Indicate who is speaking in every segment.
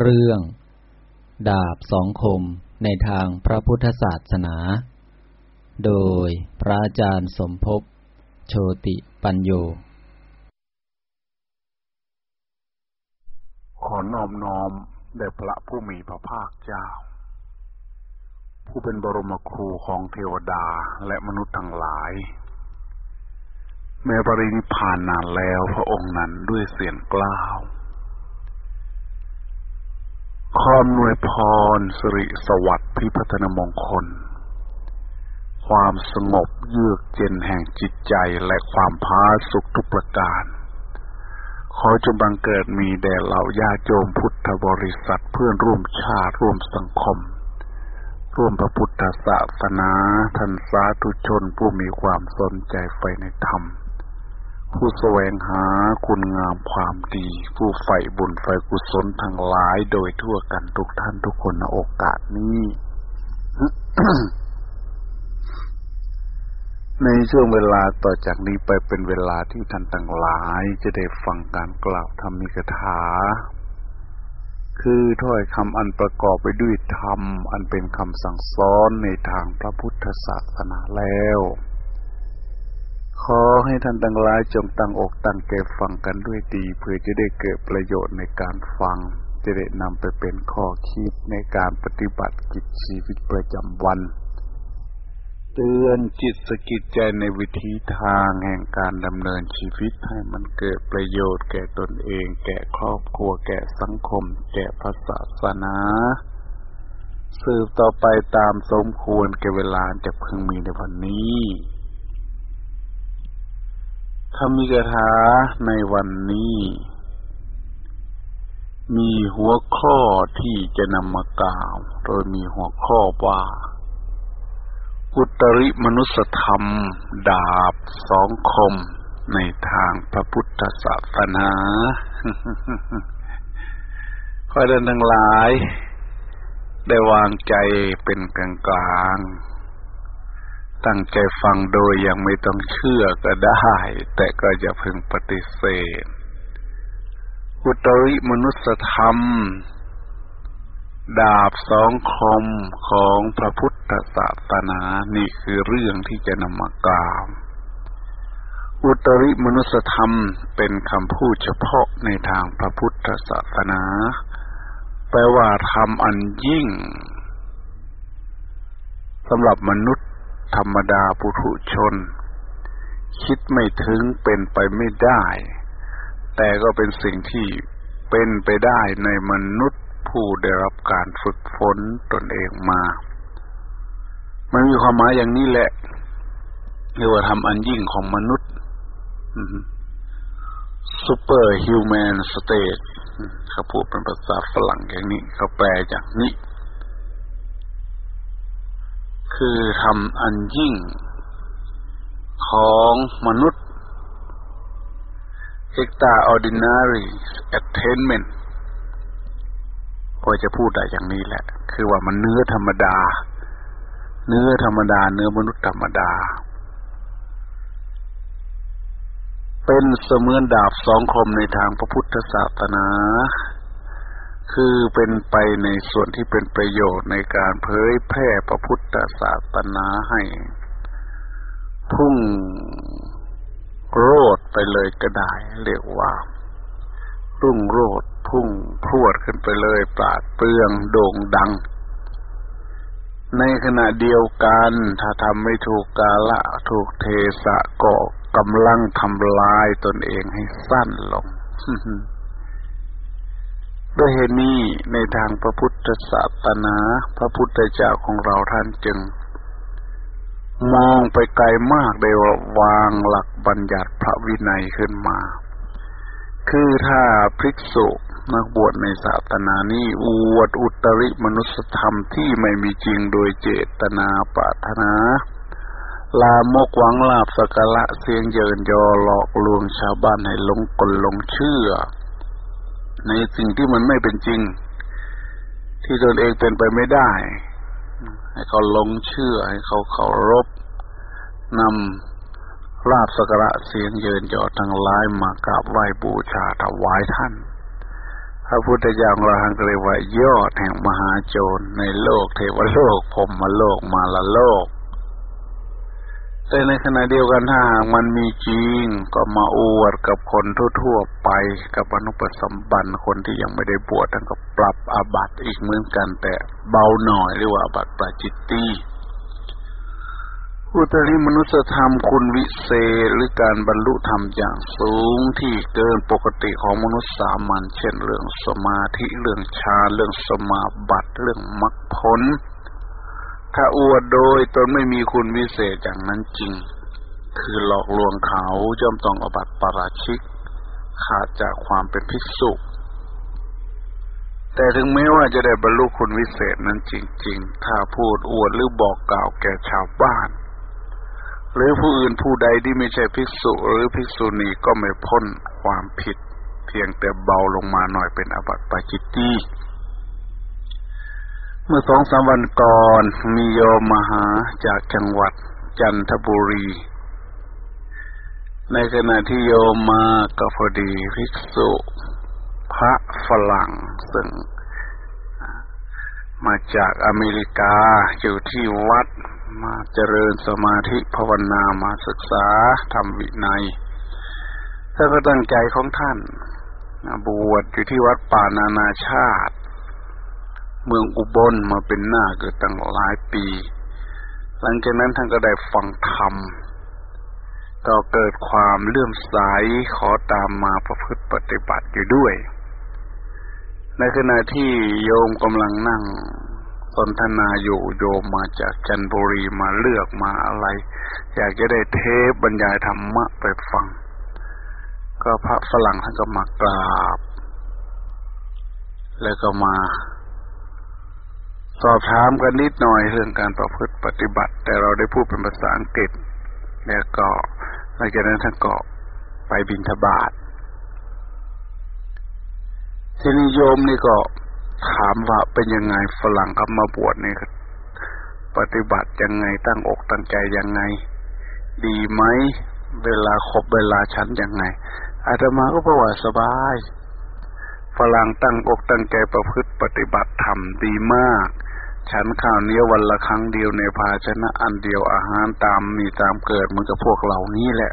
Speaker 1: เรื่อง ดาบสองคมในทางพระพุทธศาสนา โดยพระอาจารย์สมภพโชติปัญโย
Speaker 2: ขอนอมน้อมแด่พระผู้มีพระภาคเจ้า ผู้เป็นบรมครูของเทวดาและมนุษย์ทั้งหลายแม้ปรินิพานนานแล้วพระองค์นั้นด้วยเสียงกล้าว ความนวยพรสิริสวัสดิ์พิพัฒนมงคล ความสงบเยือกเย็นแห่งจิตใจและความพาสุขทุกประการ ขอจงบังเกิดมีแด่เหล่าญาโยมพุทธบริษัทเพื่อนร่วมชาติร่วมสังคม ร่วมพระพุทธศาสนาท่านสาธุชนผู้มีความสนใจใฝ่ในธรรม ผู้แสวงหาคุณงามความดี ผู้ใฝ่บุญใฝ่กุศลทั้งหลายโดยทั่วกันทุกท่านทุกคนในโอกาสนี้ ในช่วงเวลาต่อจากนี้ไปเป็นเวลาที่ท่านทั้งหลายจะได้ฟังการกล่าวธรรมิกถา คือถ้อยคำอันประกอบไปด้วยธรรม อันเป็นคำสั่งสอนในทางพระพุทธศาสนาแล้ว ขอให้ท่านทั้งหลายจงตั้งอกตั้งใจฟังกันด้วยดีเพื่อจะได้เกิดประโยชน์ในการฟัง จะได้นำไปเป็นข้อคิดในการปฏิบัติกิจชีวิตประจำวัน เตือนจิตสกิดใจในวิธีทางแห่งการดำเนินชีวิตให้มันเกิดประโยชน์แก่ตนเอง แก่ครอบครัวแก่สังคม แก่พระศาสนาสืบต่อไปตามสมควรแก่เวลาจะพึงมีในวันนี้ ธรรมิกถาในวันนี้ มีหัวข้อที่จะนำมากล่าว โดยมีหัวข้อว่า อุตริมนุสธรรม ดาบสองคม ในทางพระพุทธศาสนาขอเดินทั้งหลาย ได้วางใจเป็นกลางกลาง ตั้งใจฟังโดยยังไม่ต้องเชื่อก็ได้ แต่ก็จะพึงปฏิเสธอุตริมนุสธรรม ดาบสองคมของพระพุทธศาสนา นี่คือเรื่องที่จะนำมากล่าวอุตริมนุสธรรมเป็นคำพูดเฉพาะในทางพระพุทธศาสนา แปลว่าธรรมอันยิ่งสำหรับมนุษย์ ธรรมดาปุถุชน คิดไม่ถึงเป็นไปไม่ได้ แต่ก็เป็นสิ่งที่เป็นไปได้ในมนุษย์ผู้ได้รับการฝึกฝนตนเองมา มันมีความหมายอย่างนี้แหละเรียกว่าทำอันยิ่งของมนุษย์ super human state เขาพูดเป็นภาษาฝรั่งอย่างนี้ เขาแปลจากนี้ คือทำอันยิ่งของมนุษย์ extraordinary attainment ว่าจะพูดได้อย่างนี้แหละ คือว่ามันเนื้อธรรมดา เนื้อธรรมดา เนื้อมนุษย์ธรรมดา เป็นเสมือนดาบสองคมในทางพระพุทธศาสนา คือเป็นไปในส่วนที่เป็นประโยชน์ในการเผยแพร่พระพุทธศาสนาให้ พุ่งโรดไปเลยก็ได้ เรียกว่า รุ่งโรดพุ่งพรวดขึ้นไปเลยปราดเปรืองโด่งดัง ในขณะเดียวกัน ถ้าทำไม่ถูกกาละถูกเทสะก็กำลังทำลายตนเองให้สั้นลง ด้วยเหตุนี้ในทางพระพุทธศาสนาพระพุทธเจ้าของเราท่านจึง มองไปไกลมากได้วางหลักบัญญัติพระวินัยขึ้นมา คือถ้าภิกษุนักบวชในศาสนานี้อวดอุตริมนุสธรรมที่ไม่มีจริงโดยเจตนาปรารถนาลามกหวังลาบสกละเสียงเยินยอหลอกลวงชาวบ้านให้หลงกลหลงเชื่อ ในสิ่งที่มันไม่เป็นจริง ที่ตนเองเป็นไปไม่ได้ ให้เขาลงเชื่อ ให้เขาเคารพนำราบสักระเสียงเยินยอทั้งหลายมากราบไหว้บูชาถวายท่าน พระพุทธเจ้าของเราเรียกว่ายอดแห่งมหาโจรในโลกเทวโลกพรมโลกมาลโลก แต่ในขณะเดียวกันถ้าหากมันมีจริง ก็มาอวดกับคนทั่วๆไปกับอนุปสัมบันคนที่ยังไม่ได้บวชท่านก็ปรับอาบัติอีกเหมือนกัน แต่เบาหน่อยเรียกว่าอาบัติปราจิตตีอุตริมนุสธรรมคุณวิเศษหรือการบรรลุธรรมอย่างสูงที่เกินปกติของมนุษย์สามัญเช่นเรื่องสมาธิเรื่องฌานเรื่องสมาบัติเรื่องมรรคผล ถ้าอวดโดยตนไม่มีคุณวิเศษอย่างนั้นจริง คือหลอกลวงเขาย่อมต้องอบัติปราชิก ขาดจากความเป็นภิกษุ แต่ถึงแม้ว่าจะได้บรรลุคุณวิเศษนั้นจริง ๆ ถ้าพูดอวดหรือบอกกล่าวแก่ชาวบ้าน หรือผู้อื่นผู้ใดที่ไม่ใช่ภิกษุหรือภิกษุณีก็ไม่พ้นความผิด เพียงแต่เบาลงมาหน่อยเป็นอบัติปาจิตตี เมื่อสองสามวันก่อนมีโยมมาหาจากจังหวัดจันทบุรี ในขณะที่โยมมาก็พอดีภิกษุพระฝรั่งซึ่งมาจากอเมริกาอยู่ที่วัดมาเจริญสมาธิภาวนามาศึกษาทำวินัยถ้าก็ตั้งใจของท่านบวชอยู่ที่วัดป่านานาชาติ เมืองอุบลมาเป็นหน้าเกิดตั้งหลายปี หลังจากนั้นท่านก็ได้ฟังธรรมก็เกิดความเลื่อมใสขอตามมาประพฤติปฏิบัติอยู่ด้วย ในขณะที่โยมกำลังนั่งสนทนาอยู่โยมมาจากจันบุรีมาเลือกมาอะไร อยากจะได้เทปบรรยายธรรมะไปฟัง ก็พระฝรั่งท่านก็มากราบ แล้วก็มา สอบถามกันนิดหน่อยเรื่องการประพฤติปฏิบัติ แต่เราได้พูดเป็นภาษาอังกฤษ แล้วก็หลังจากนั้นท่านก็ไปบินทบาททีนี้โยมนี่ก็ถามว่าเป็นยังไงฝรั่งเขามาบวชนี่ปฏิบัติยังไงตั้งอกตั้งใจยังไง ดีไหมเวลาครบเวลาฉันยังไงอาตมาก็บอกว่าสบายฝรั่งตั้งอกตั้งใจประพฤติปฏิบัติธรรมดีมาก ฉันข้าวเนี้ยวันละครั้งเดียวในภาชนะอันเดียวอาหารตามมีตามเกิดเหมือนกับพวกเรานี้แหละ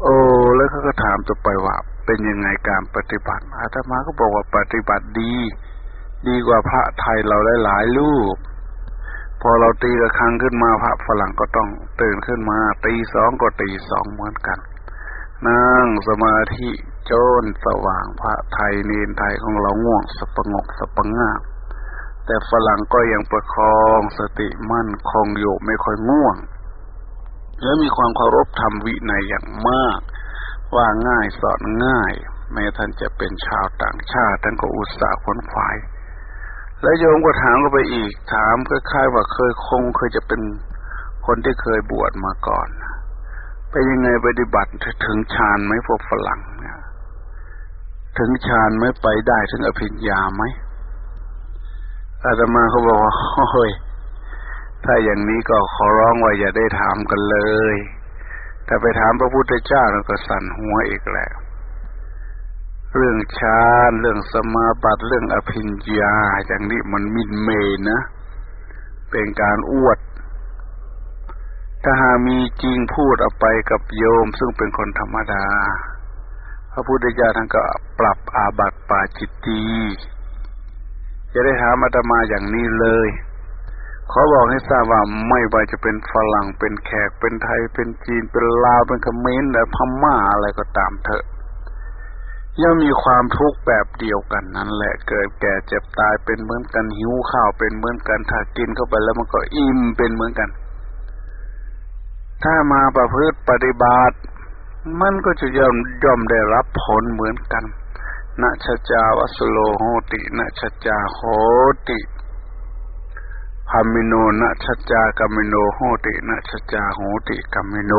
Speaker 2: โอ้แล้วเขาก็ถามต่อไปว่า เป็นยังไงการปฏิบัติ อาตมาก็บอกว่าปฏิบัติดี ดีกว่าพระไทยเราได้หลายรูปพอเราตีระฆังขึ้นมาพระฝรั่งก็ต้องตื่นขึ้นมา ตีสองก็ตีสองเหมือนกัน นั่งสมาธิโจนสว่างพระไทยเนนไทยของเราง่วงสปงกสปงงา แต่ฝรั่งก็ยังประคองสติมั่นคงอยู่ไม่ค่อยง่วง และมีความเคารพธรรมวินัยอย่างมาก ว่าง่ายสอนง่าย แม้ท่านจะเป็นชาวต่างชาติท่านก็อุตส่าห์ขนขวาย แล้วโยมก็ถามก็ไปอีก ถามคล้ายๆว่าเคยคงเคยจะเป็นคนที่เคยบวชมาก่อนไปยังไงปฏิบัติถึงฌานไหมพวกฝรั่งถึงฌานไหมไปได้ถึงอภิญญาไหม อาตมาเขาบอกว่าโอ้ยถ้าอย่างนี้ก็ขอร้องว่าอย่าได้ถามกันเลยแต่ไปถามพระพุทธเจ้าก็สั่นหัวอีกแล้ว เรื่องฌานเรื่องสมาบัติเรื่องอภิญญาอย่างนี้มันมินเมนะ เป็นการอวด ถ้าหามีจริงพูดออกไปกับโยมซึ่งเป็นคนธรรมดา พระพุทธเจ้าท่านก็ปรับอาบัติปาจิตตี จะได้ถามอาตมาอย่างนี้เลย ขอบอกให้ทราบว่าไม่ว่าจะเป็นฝรั่งเป็นแขกเป็นไทยเป็นจีนเป็นลาวเป็นเขมรหรือพม่าอะไรก็ตามเถอะย่อมมีความทุกข์แบบเดียวกันนั่นแหละเกิดแก่เจ็บตายเป็นเหมือนกันหิวข้าวเป็นเหมือนกันถ้ากินเข้าไปแล้วมันก็อิ่มเป็นเหมือนกัน ถ้ามาประพฤติปฏิบัติ มันก็จะย่อมย่อมได้รับผลเหมือนกัน นะชจาวัสโลโหตินะชจาโหติพามิโนนะชัจากามิโนโหตินะชัจาโหติกามิโน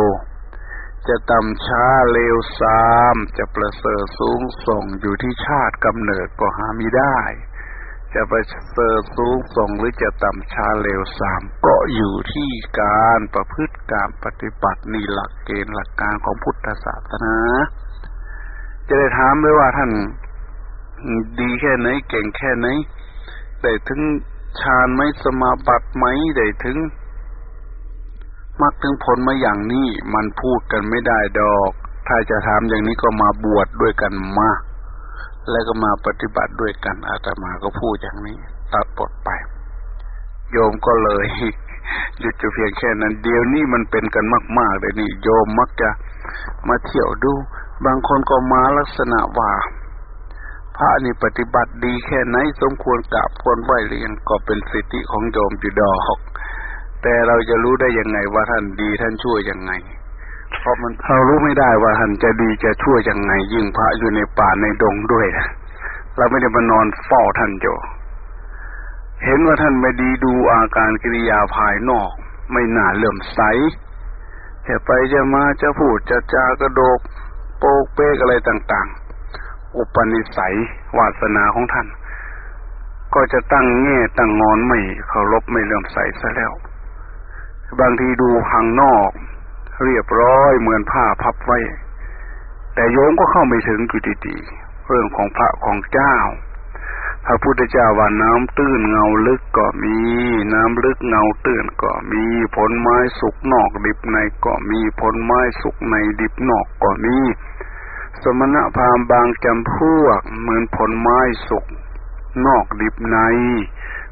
Speaker 2: จะต่ำช้าเลวสามจะประเสริฐสูงส่งอยู่ที่ชาติกำเนิดก็หาไม่ได้ จะประเสริฐสูงส่งหรือจะต่ำช้าเลวสามก็อยู่ที่การประพฤติการปฏิบัตินี่หลักเกณฑ์หลักการของพุทธศาสนา จะได้ถามด้วยว่าท่านดีแค่ไหน เก่งแค่ไหน ได้ถึงฌานไหมสมาบัติไหมได้ถึงมักถึงผลมาอย่างนี้มันพูดกันไม่ได้ดอก ถ้าจะถามอย่างนี้ก็มาบวชดด้วยกันมา แล้วก็มาปฏิบัติด้วยกันอาตมาก็พูดอย่างนี้ ตัดบทไป โยมก็เลย หยุดจะเพียงแค่นั้น เดี๋ยวนี้มันเป็นกันมากๆเลยนี่โยมมักจะมาเที่ยวดู บางคนก็มาลักษณะว่า พระนี่ปฏิบัติดีแค่ไหน สมควรกราบควรไหวเรียนก็เป็นสิทธิของโยมอยู่ดอกแต่เราจะรู้ได้ยังไงว่าท่านดีท่านช่วยยังไง เพราะมันเรารู้ไม่ได้ว่าท่านจะดีจะช่วยยังไง ยิ่งพระอยู่ในป่าในดงด้วยเราไม่ได้มานอนเฝ้าท่านโย เห็นว่าท่านไม่ดีดูอาการกิริยาภายนอก ไม่น่าเลื่อมใสจะไปจะมาจะพูดจะจากระโดก โปกเป๊กอะไรต่าง ๆ อุปนิสัยวาสนาของท่าน ก็จะตั้งแง่ตั้งงอนไม่เคารพไม่เลื่อมใสซะแล้ว บางทีดูข้างนอก เรียบร้อยเหมือนผ้าพับไว้ แต่โยมก็เข้าไม่ถึงอยู่ดีๆเรื่องของพระของเจ้า พระพุทธเจ้าว่าน้ำตื้นเงาลึกก็มี น้ำลึกเงาตื้นก็มีผลไม้สุกนอกดิบในก็มีผลไม้สุกในดิบนอกก็มี สมณะพราหมณ์บางจำพวก เหมือนผลไม้สุกนอกดิบใน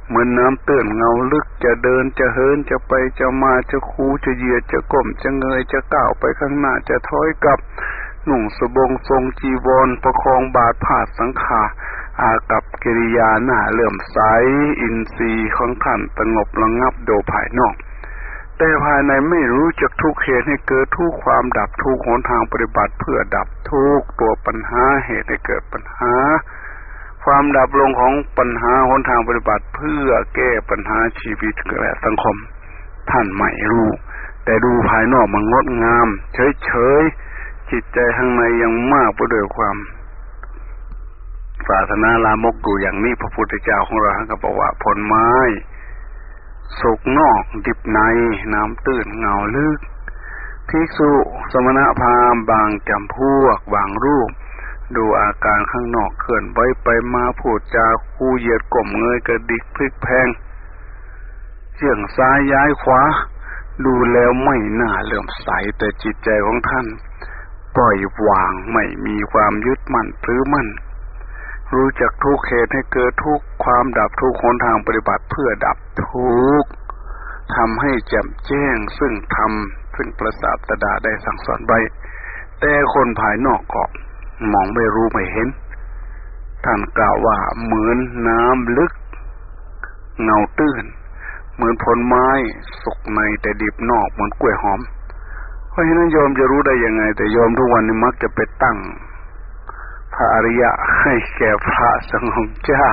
Speaker 2: เหมือนน้ำตื้นเงาลึกจะเดินจะเฮินจะไปจะมาจะคูจะเหยียดจะก้มจะเงยจะก้าวไปข้างหน้าจะถอยกลับหนุ่งสบงทรงจีวรประคองบาดผาดสังขา อากับกิริยาหน้าเลื่อมใสอินทรีย์ของท่านสงบระงับโดภายนอก แต่ภายในไม่รู้จักทุกเหตุให้เกิดทุกความดับทุกหนทางปฏิบัติเพื่อดับทุกตัวปัญหาเหตุให้เกิดปัญหา ความดับลงของปัญหาหนทางปฏิบัติเพื่อแก้ปัญหาชีวิตและสังคม ท่านไม่รู้ แต่ดูภายนอกมันงดงาม เฉยๆจิตใจข้างในยังมากไปด้วยความ ศาสนาลามกอยู่อย่างนี้พระพุทธเจ้าของเราก็บอกว่าผลไม้สุกนอกดิบในน้ำตื้นเงาลึกภิกษุสมณพราหมณ์บางจำพวก บางรูป ดูอาการข้างนอกเคลื่อนไหวไปมาพูดจาคู่เหยียดกลมเงยกระดิกพลิกแพงเฉี่ยงซ้ายย้ายขวา ดูแล้วไม่น่าเลื่อมใสแต่จิตใจของท่าน ปล่อยวางไม่มีความยึดมั่นหรือมั่น รู้จักทุกเหตุให้เกิดทุกความดับทุกคนทางปฏิบัติเพื่อดับทุกทำให้แจ่มแจ้งซึ่งทำซึ่งประสาทตดาได้สั่งสอนไว้แต่คนภายนอกก็มองไม่รู้ไม่เห็น ท่านกล่าวว่าเหมือนน้ำลึก เงาตื้น เหมือนผลไม้สุกในแต่ดิบนอกเหมือนกล้วยหอมเพราะฉะนั้นโยมจะรู้ได้ยังไง แต่โยมทุกวันนี้มักจะไปตั้ง อริยะให้แก่พระสงฆ์เจ้า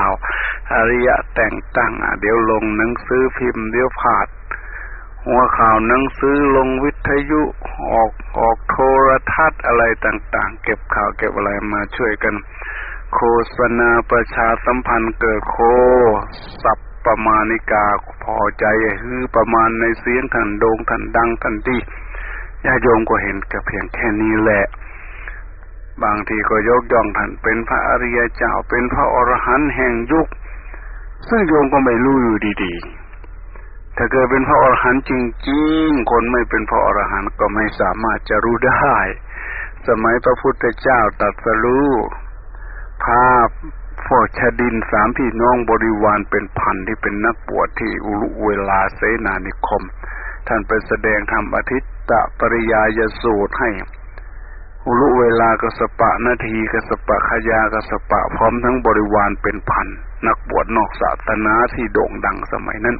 Speaker 2: อริยะแต่งตั้งอะเดี๋ยวลงหนังสือพิมพ์เดี๋ยวผาด หัวข่าวหนังสือลงวิทยุออกออกโทรทัศน์อะไรต่าง ๆ เก็บข่าวเก็บอะไรมาช่วยกัน โฆษณาประชาสัมพันธ์เกิดโคสับประมาณิกาพอใจคือประมาณในเสียงทันโดงทันดังทันดีญาโยมก็เห็นกับเพียงแค่นี้แหละ บางทีก็ยกย่องท่านเป็นพระอริยเจ้าเป็นพระอรหันต์แห่งยุค ซึ่งโยมก็ไม่รู้อยู่ดีๆ ถ้าเกิดเป็นพระอรหันต์จริงๆ คนไม่เป็นพระอรหันต์ก็ไม่สามารถจะรู้ได้ สมัยพระพุทธเจ้าตรัสรู้ภาพพวกชดินสามพี่น้องบริวารเป็นพันที่เป็นนักบวชที่อุลุเวลาเสนานิคม ท่านไปแสดงธรรมอาทิตตะปริยายสูตรให้ อุลุเวลากสปะนาทีกสปะขยากสปะพร้อมทั้งบริวารเป็นพัน นักบวชนอกศาสนาที่โด่งดังสมัยนั้น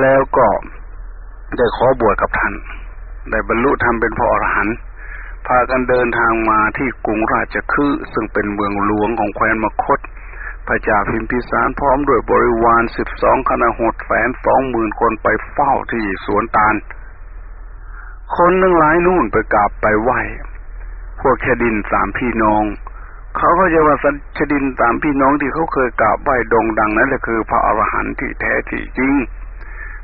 Speaker 2: แล้วก็ได้ขอบวชกับท่าน ได้บรรลุธรรมเป็นพระอรหันต์พากันเดินทางมาที่กรุงราชคฤห์ซึ่งเป็นเมืองหลวงของแคว้นมคต พระจ่าพิมพิสารพร้อมด้วยบริวารสิบสองคณะหดแสนสองหมื่นคนไปเฝ้าที่สวนตาล คนทั้งหลายนู่นไปกราบไปไหว้ พวกชดินสามพี่น้อง เขาก็จะว่าชดินสามพี่น้องที่เขาเคยกราบไหว้ดงดังนั่นแหละคือ พระอรหันต์ที่แท้ที่จริง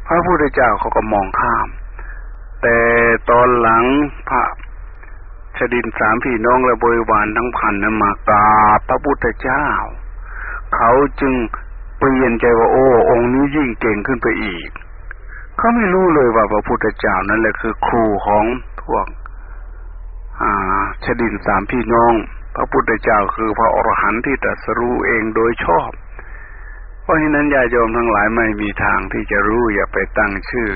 Speaker 2: พระพุทธเจ้าเขาก็มองข้าม แต่ตอนหลังพระชดินสามพี่น้องและบริวารทั้งพันนั้นมากราบพระพุทธเจ้า เขาจึงเปลี่ยนใจว่าโอ้องค์นี้ยิ่งเก่งขึ้นไปอีก เขาไม่รู้เลยว่าพระพุทธเจ้านั่นแหละคือครูของพวกอาชดินสามพี่น้อง พระพุทธเจ้าคือพระอรหันต์ที่ตรัสรู้เองโดยชอบ เพราะฉะนั้นญาโยมทั้งหลายไม่มีทางที่จะรู้อย่าไปตั้งชื่อ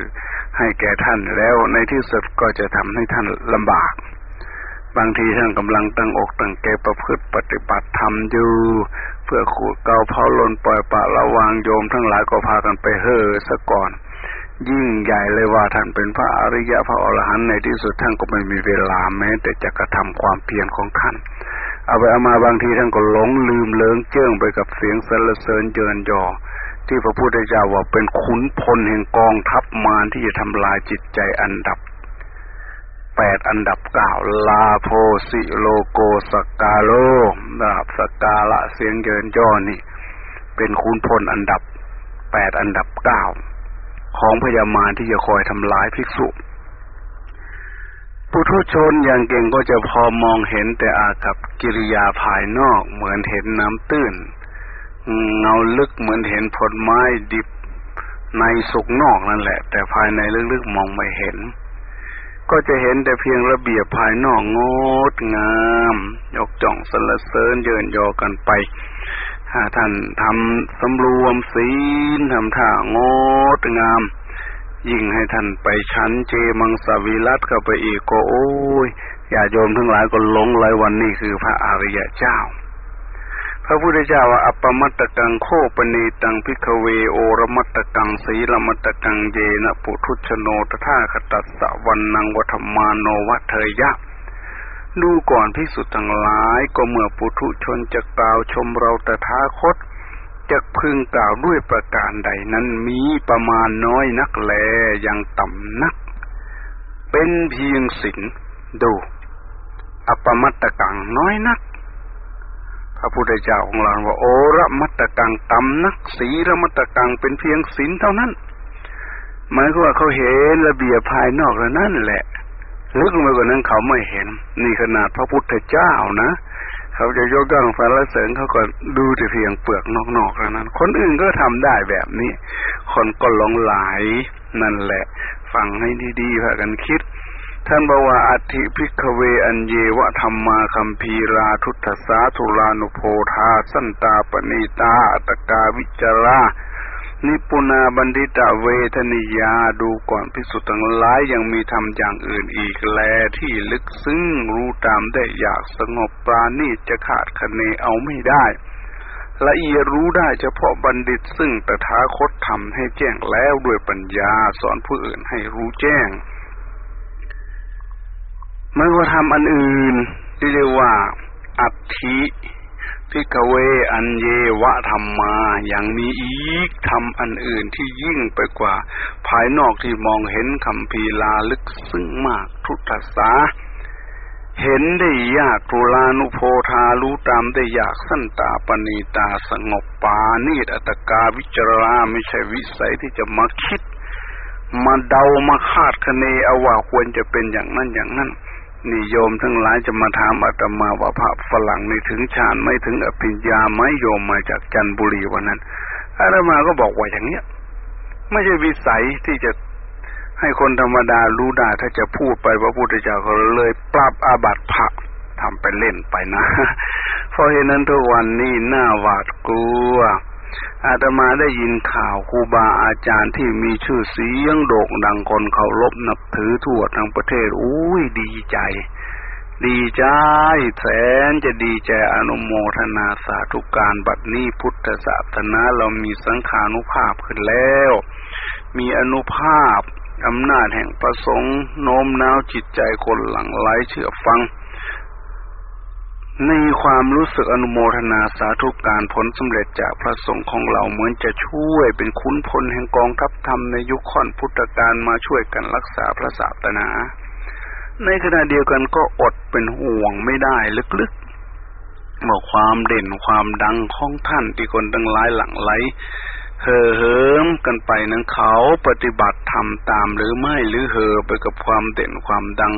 Speaker 2: ให้แก่ท่านแล้วในที่สุดก็จะทำให้ท่านลำบาก บางทีท่านกำลังตั้งอกตั้งใจประพฤติปฏิบัติธรรมอยู่เพื่อขูดเกาเผาลนปล่อยปะระวางโยมทั้งหลายก็พากันไปเฮ่อซะก่อน ยิ่งใหญ่เลยว่าท่านเป็นพระอริยะพระอรหันต์ในที่สุดท่านก็ไม่มีเวลาแม้ แต่จะกระทำความเพียรของท่าน เอาไปเอามาบางทีท่านก็หลงลืมเลิงเจิ้องไปกับเสียงสรรเสริญเจิญยอ ที่พระพุทธเจ้าว่าเป็นขุนพลแห่งกองทัพมารที่จะทำลายจิตใจอันดับแปดอันดับเก้าลาโพสิโลโกสกาโลดาบสกาละเสียงเยินย่อนี่ เป็นขุนพลอันดับแปดอันดับเก้า ของพญามารที่จะคอยทำลายภิกษุ ปุถุชนอย่างเก่งก็จะพอมองเห็นแต่อากับกิริยาภายนอกเหมือนเห็นน้ำตื้น เงาลึกเหมือนเห็นผลไม้ดิบในสุกนอกนั่นแหละ แต่ภายในลึกๆมองไม่เห็น ก็จะเห็นแต่เพียงระเบียบภายนอกงดงาม ยกจ่องสรรเสริญเยินยอกันไป ถ้าท่านทำสำรวมศีลทำท่างดงาม ยิ่งให้ท่านไปชั้นเจมังสวิรัตเข้าไปอีกก็โอ้ยอย่าโยมทั้งหลายก็หลงเลยวันนี้คือพระอริยเจ้า พระพุทธเจ้าว่าอัปมัตตกังโคปณีตังพิกเวโอรมัตตกังสีลมัตตกังเยนะปุถุชโนตถาคตัสสะวันนังวัฏมาโนวัเทยะ ดูก่อนพิสุทธ์ทั้งหลายก็เมื่อปุถุชนจะกล่าวชมเราแต่ท้าคตจะพึงกล่าวด้วยประการใดนั้นมีประมาณน้อยนักแลยังต่ำนัก เป็นเพียงสินดูอปมัตตกังน้อยนัก พระพุทธเจ้าของเราว่าโอระมัตตกังต่ำนัก สีระมัตตกังเป็นเพียงสินเท่านั้นหมายว่าเขาเห็นระเบียบภายนอกแล้วนั่นแหละ ลึกลงไปกว่านั้นเขาไม่เห็น นี่ขนาดพระพุทธเจ้านะเขาจะยกย่องสรรเสริญเขาก็ดูแต่เพียงเปลือกนอกๆเท่านั้น คนอื่นก็ทำได้แบบนี้ คนก็หลงไหลนั่นแหละ ฟังให้ดีๆพากันคิด ท่านบอกว่าอัตถิ ภิกขเวอัญเญวะธัมมาคัมภีราทุททะสา ทุรานุโพธาสันตา ปะณีตา อะตักกาวะจะรา นิปุณา ปัณฑิตะเวทะนียาดูก่อนภิกษุทั้งหลายยังมีธรรมอย่างอื่นอีกแลที่ลึกซึ้งรู้ตามได้ยากสงบประณีตจะคาดคะเนเอาไม่ได้ ละเอียดรู้ได้เฉพาะบัณฑิตซึ่งตถาคตทำให้แจ้งแล้วด้วยปัญญาสอนผู้อื่นให้รู้แจ้งเมื่อว่าธรรมอันอื่นที่เรียกว่าอัตถิ ภิกขเวอัญเญวะธัมมา อย่างนี้อีกธรรมอันอื่นที่ยิ่งไปกว่า ภายนอกที่มองเห็นคำพีลาลึกซึ้งมากทุตสาเห็นได้ยากทุลานุโพธารู้ตามได้ยากสั้นตาปณีตาสงบปานีตอัตกาวิจาราไม่ใช่วิสัยที่จะมาคิด มาเดามาคาดคะเนเอาว่าควรจะเป็นอย่างนั้นอย่างนั้น นิยมทั้งหลายจะมาถามอาตมาว่าพระฝรั่งนี่ถึงฌานไม่ถึงอภิญญาไม่โยมมาจากจันบุรีวันนั้นอาตมาก็บอกว่าอย่างเนี้ย ไม่ใช่วิสัยที่จะให้คนธรรมดารู้ได้ถ้าจะพูดไปพระพุทธเจ้าก็เลยปรับอาบัติพระทำไปเล่นไปนะ เพราะเหตุนั้นทุกวันนี้หน้าหวาดกลัว อาตมาได้ยินข่าวครูบาอาจารย์ที่มีชื่อเสียงโด่งดังคนเคารพนับถือทั่วทั้งประเทศอุ้ยดีใจ ดีใจแสนจะดีใจอนุโมทนาสาธุการบัดนี้พุทธศาสนาเรามีสังขานุภาพขึ้นแล้ว มีอนุภาพอำนาจแห่งประสงค์โน้มน้าวจิตใจคนหลังไหลเชื่อฟัง ในความรู้สึกอนุโมทนาสาธุการผลสำเร็จจากพระสงฆ์ของเราเหมือนจะช่วยเป็นคุ้นพลแห่งกองทัพธรรมในยุคค่อนพุทธกาลมาช่วยกันรักษาพระศาสนา ในขณะเดียวกันก็อดเป็นห่วงไม่ได้ลึกๆบอกความเด่นความดังของท่านที่คนตั้งหลายหลังไหล เห่อเหิมกันไปนั้นเขาปฏิบัติทำตามหรือไม่หรือเห่อไปกับความเด่นความดัง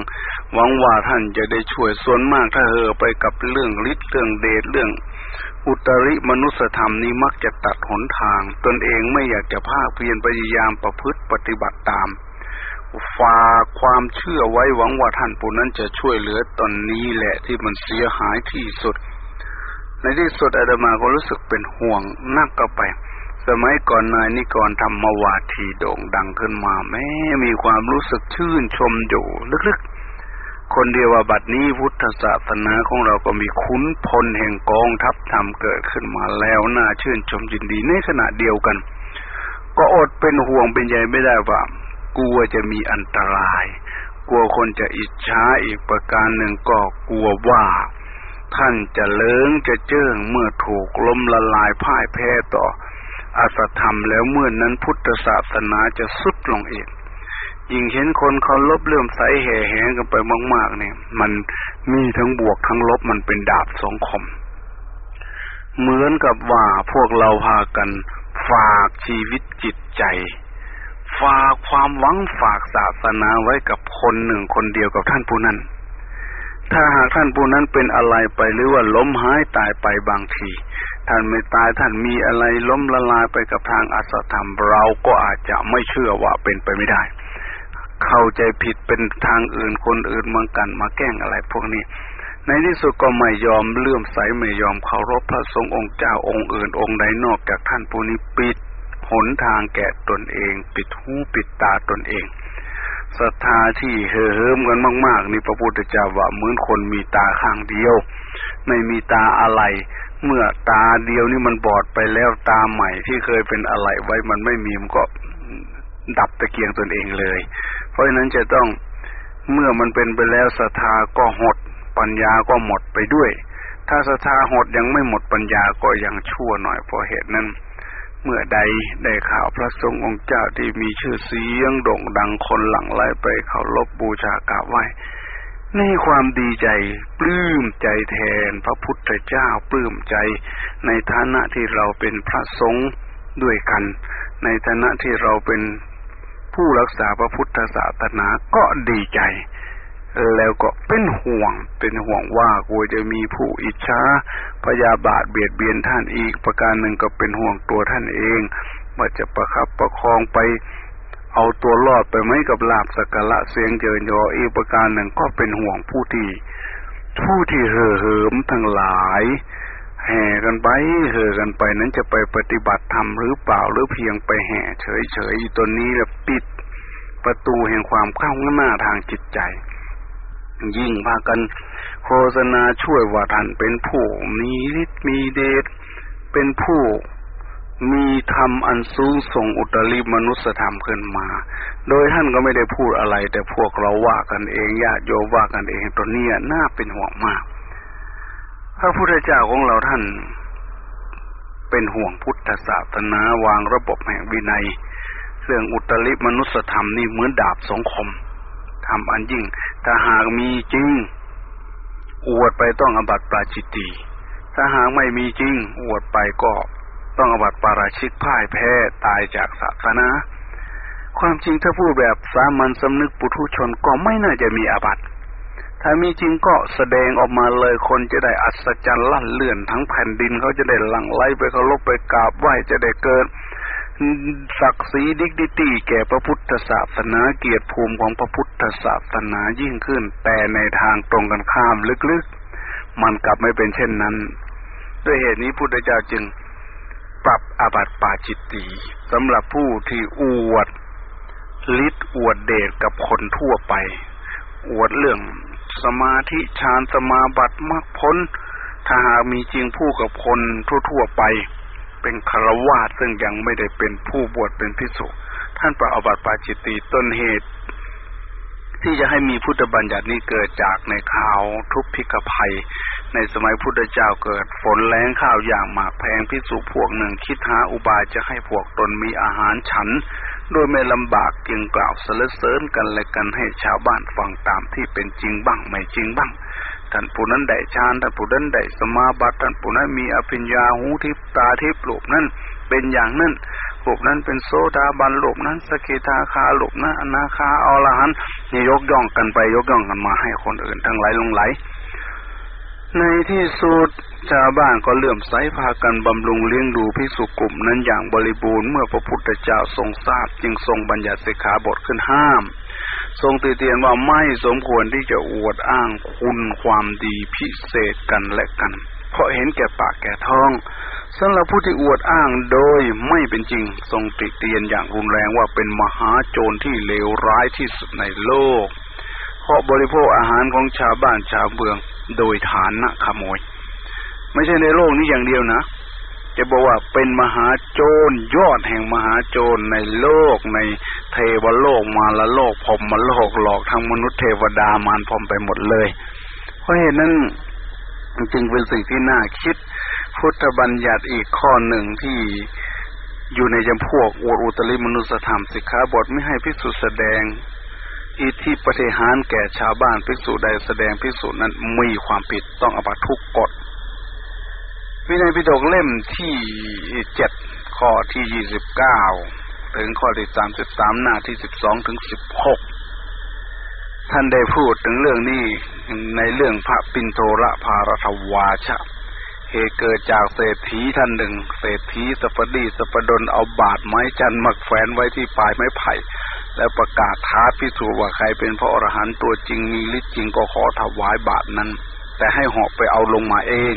Speaker 2: หวังว่าท่านจะได้ช่วยส่วนมากถ้าเห่อไปกับเรื่องฤทธิ์เรื่องเดชเรื่อง อุตริมนุสธรรมนี้มักจะตัดหนทาง ตนเองไม่อยากจะภาคเพียรพยายามประพฤติปฏิบัติตามฝากความเชื่อไว้หวังว่าท่านผู้นั้นจะช่วยเหลือตอนนี้แหละที่มันเสียหายที่สุด ในที่สุดอาตมาก็รู้สึกเป็นห่วงนักก็ไป สมัยก่อนนายนิกรธรรมวาทีโด่งดังขึ้นมาแม้มีความรู้สึกชื่นชมอยู่ลึกๆ คนเดียวว่าบัดนี้พุทธศาสนาของเราก็มีคุ้นพลแห่งกองทัพธรรมเกิดขึ้นมาแล้วน่าชื่นชมยินดีในขณะเดียวกัน ก็อดเป็นห่วงเป็นใยไม่ได้ว่ากลัวจะมีอันตราย กลัวคนจะอิจฉาอีกประการหนึ่งก็กลัวว่าท่านจะเลิงจะเจิ้งเมื่อถูกล้มละลายพ่ายแพ้ต่อ อาสธรรมแล้วเมื่อนนั้นพุทธศาสนาจะสุดลงเองยิ่งเห็นคนเขาลบเลื่อมใสแห่แหงกันไปมากๆเนี่ย มันมีทั้งบวกทั้งลบมันเป็นดาบสองคม เหมือนกับว่าพวกเราพากัน ฝากชีวิตจิตใจ ฝากความหวังฝากศาสนาไว้กับคนหนึ่งคนเดียวกับท่านผู้นั้น ถ้าหากท่านผู้นั้นเป็นอะไรไปหรือว่าล้มหายตายไปบางที ท่านไม่ตายท่านมีอะไรล้มละลายไปกับทางอสธรรม เราก็อาจจะไม่เชื่อว่าเป็นไปไม่ได้ เข้าใจผิดเป็นทางอื่นคนอื่นมังกันมาแกล้งอะไรพวกนี้ ในที่สุดก็ไม่ยอมเลื่อมใสไม่ยอมเคารพพระสงฆ์องค์เจ้าองค์อื่นองค์ใดนอกจากท่านผู้นี้ปิดหนทางแก่ตนเอง ปิดหูปิดตาตนเองศรัทธาที่เห่อเหิมกันมาก ๆ นี่พระพุทธเจ้าว่าเหมือนคนมีตาข้างเดียว ไม่มีตาอะไร เมื่อตาเดียวนี่มันบอดไปแล้วตาใหม่ที่เคยเป็นอะไรไว้มันไม่มีมันก็ดับตะเกียงตนเองเลย เพราะฉะนั้นจะต้องเมื่อมันเป็นไปแล้วศรัทธาก็หด ปัญญาก็หมดไปด้วย ถ้าศรัทธาหดยังไม่หมดปัญญาก็ยังชั่วหน่อยเพราะเหตุนั้น เมื่อใดได้ข่าวพระสงฆ์องค์เจ้าที่มีชื่อเสียงโด่งดังคนหลั่งไหลไปเคารพบูชากราบไหว้ นี่ความดีใจปลื้มใจแทนพระพุทธเจ้าปลื้มใจ ในฐานะที่เราเป็นพระสงฆ์ด้วยกัน ในฐานะที่เราเป็นผู้รักษาพระพุทธศาสนาก็ดีใจ แล้วก็เป็นห่วงเป็นห่วงว่ากลัวจะมีผู้อิจฉาพยาบาทเบียดเบียนท่านอีกประการหนึ่งก็เป็นห่วงตัวท่านเองว่าจะประคับประคองไป เอาตัวรอดไปไหมกับลาบสักการะเสียงเจิญยออีกประการหนึ่งก็เป็นห่วงผู้ที่ ผู้ที่เห่อเหิมทั้งหลายแห่กันไปเห่อกันไปนั้นจะไปปฏิบัติธรรมหรือเปล่าหรือเพียงไปแห่เฉยๆตัวนี้แล้วปิดประตูแห่งความเข้าหน้าทางจิตใจ ยิ่งพากันโฆษณาช่วยว่าท่านเป็นผู้มีฤทธิ์มีเดชเป็นผู้ มีธรรมอันสูงส่งอุตริมนุสธรรมขึ้นมา โดยท่านก็ไม่ได้พูดอะไร แต่พวกเราว่ากันเองญาติโยว่ากันเองตัวนี้น่าเป็นห่วงมาก พระพุทธเจ้าของเราท่าน เป็นห่วงพุทธศาสนาวางระบบแห่งวินัย เรื่องอุตริมนุสธรรมนี่เหมือนดาบสองคมทำอันยิ่งถ้าหากมีจริง อวดไปต้องอบัติปราชิตตีถ้าหากไม่มีจริง อวดไปก็ ต้องอบัติปาราชิกพ่ายแพ้ตายจากศาสนา ความจริงถ้าพูดแบบสามัญสำนึกปุถุชนก็ไม่น่าจะมีอาบัติถ้ามีจริงก็แสดงออกมาเลยคนจะได้อัศจรรย์ลั่นเลื่อนทั้งแผ่นดินเขาจะได้หลั่งไหลไปเคารพไปกราบไหว้จะได้เกิดศักดิ์ศรี dignity แก่พระพุทธศาสนาเกียรติภูมิของพระพุทธศาสนายิ่งขึ้น แต่ในทางตรงกันข้ามลึกๆ มันกลับไม่เป็นเช่นนั้น ด้วยเหตุนี้พุทธเจ้าจึง ปรับอาบัติปาจิตตีสำหรับผู้ที่อวดฤทธิ์อวดเดชกับคนทั่วไป อวดเรื่องสมาธิฌานสมาบัติมรรคผลถ้าหากมีจริงผู้กับคนทั่วๆไป เป็นคารวาสซึ่งยังไม่ได้เป็นผู้บวชเป็นพิสุท่านประอบัติปาจิตติต้นเหตุ ที่จะให้มีพุทธบัญญัตินี้เกิดจากในข่าวทุพพิกภัย ในสมัยพุทธเจ้าเกิด ฝนแรงข้าวอย่างหมากแพงพิสุพวกหนึ่งคิดหาอุบายจะให้พวกตนมีอาหารฉัน โดยไม่ลำบากจึงกล่าวสรรเสริญกันและกันให้ชาวบ้านฟังตามที่เป็นจริงบ้างไม่จริงบ้างท่านผู้นั้นได้ฌานท่านผู้นั้นได้สมาบัติท่านผู้นั้นมีอภิญญาหูทิพตาทิพลูกนั้นเป็นอย่างนั้นรูปนั้นเป็นโซดาบันรูปนั้นสกิทาคารูปนั้นอนาคาอรหันนี่ยกย่องกันไปยกย่องกันมาให้คนอื่นทั้งหลายลงไหล ในที่สุดชาวบ้านก็เลื่อมใสพากันบำรุงเลี้ยงดูพิสุกลุ่มนั้นอย่างบริบูรณ์เมื่อพระพุทธเจ้าทรงทราบจึงทรงบัญญัติสิกขาบทขึ้นห้าม ทรงตีเตียนว่าไม่สมควรที่จะอวดอ้างคุณความดีพิเศษกันและกัน เพราะเห็นแก่ปากแก่ท้องสำหรับผู้ที่อวดอ้างโดยไม่เป็นจริง ทรงติเตียนอย่างรุนแรงว่าเป็นมหาโจรที่เลวร้ายที่สุดในโลก เพราะบริโภคอาหารของชาวบ้านชาวเมือง โดยฐานนะขโมย ไม่ใช่ในโลกนี้อย่างเดียวนะ จะบอกว่าเป็นมหาโจรยอดแห่งมหาโจรในโลกในเทวโลกมาละโลกพรมมาโลกหลอกทั้งมนุษย์เทวดามารพรมไปหมดเลย เพราะเหตุนั้นจึงเป็นสิ่งที่น่าคิด พุทธบัญญัติอีกข้อหนึ่งที่อยู่ในจำพวกอวดอุตริมนุสธรรมสิกขาบทไม่ให้พิสูจแสดง อิทธิปฏิหารแก่ชาวบ้านพิสูจใดแสดงพิสูจนั้นมีความผิดต้องอบัตทุกกฎวินัยพิฎกเล่มที่เจ็ดข้อที่ยี่สิบเก้าถึงข้อที่สามสิบสามหน้าที่สิบสองถึงสิบหกท่านได้พูดถึงเรื่องนี้ในเรื่องพระปินโทระภารทวาชะเหตุเกิดจากเศรษฐีท่านหนึ่ง เศรษฐีสปดีสปดนเอาบาดไม้จันมักแฝนไว้ที่ปลายไม้ไผ่ แล้วประกาศท้าพิสูจน์ว่าใครเป็นพระอรหันต์ตัวจริงมีฤทธิ์จริงก็ขอถวายบาทนั้น แต่ให้หอกไปเอาลงมาเอง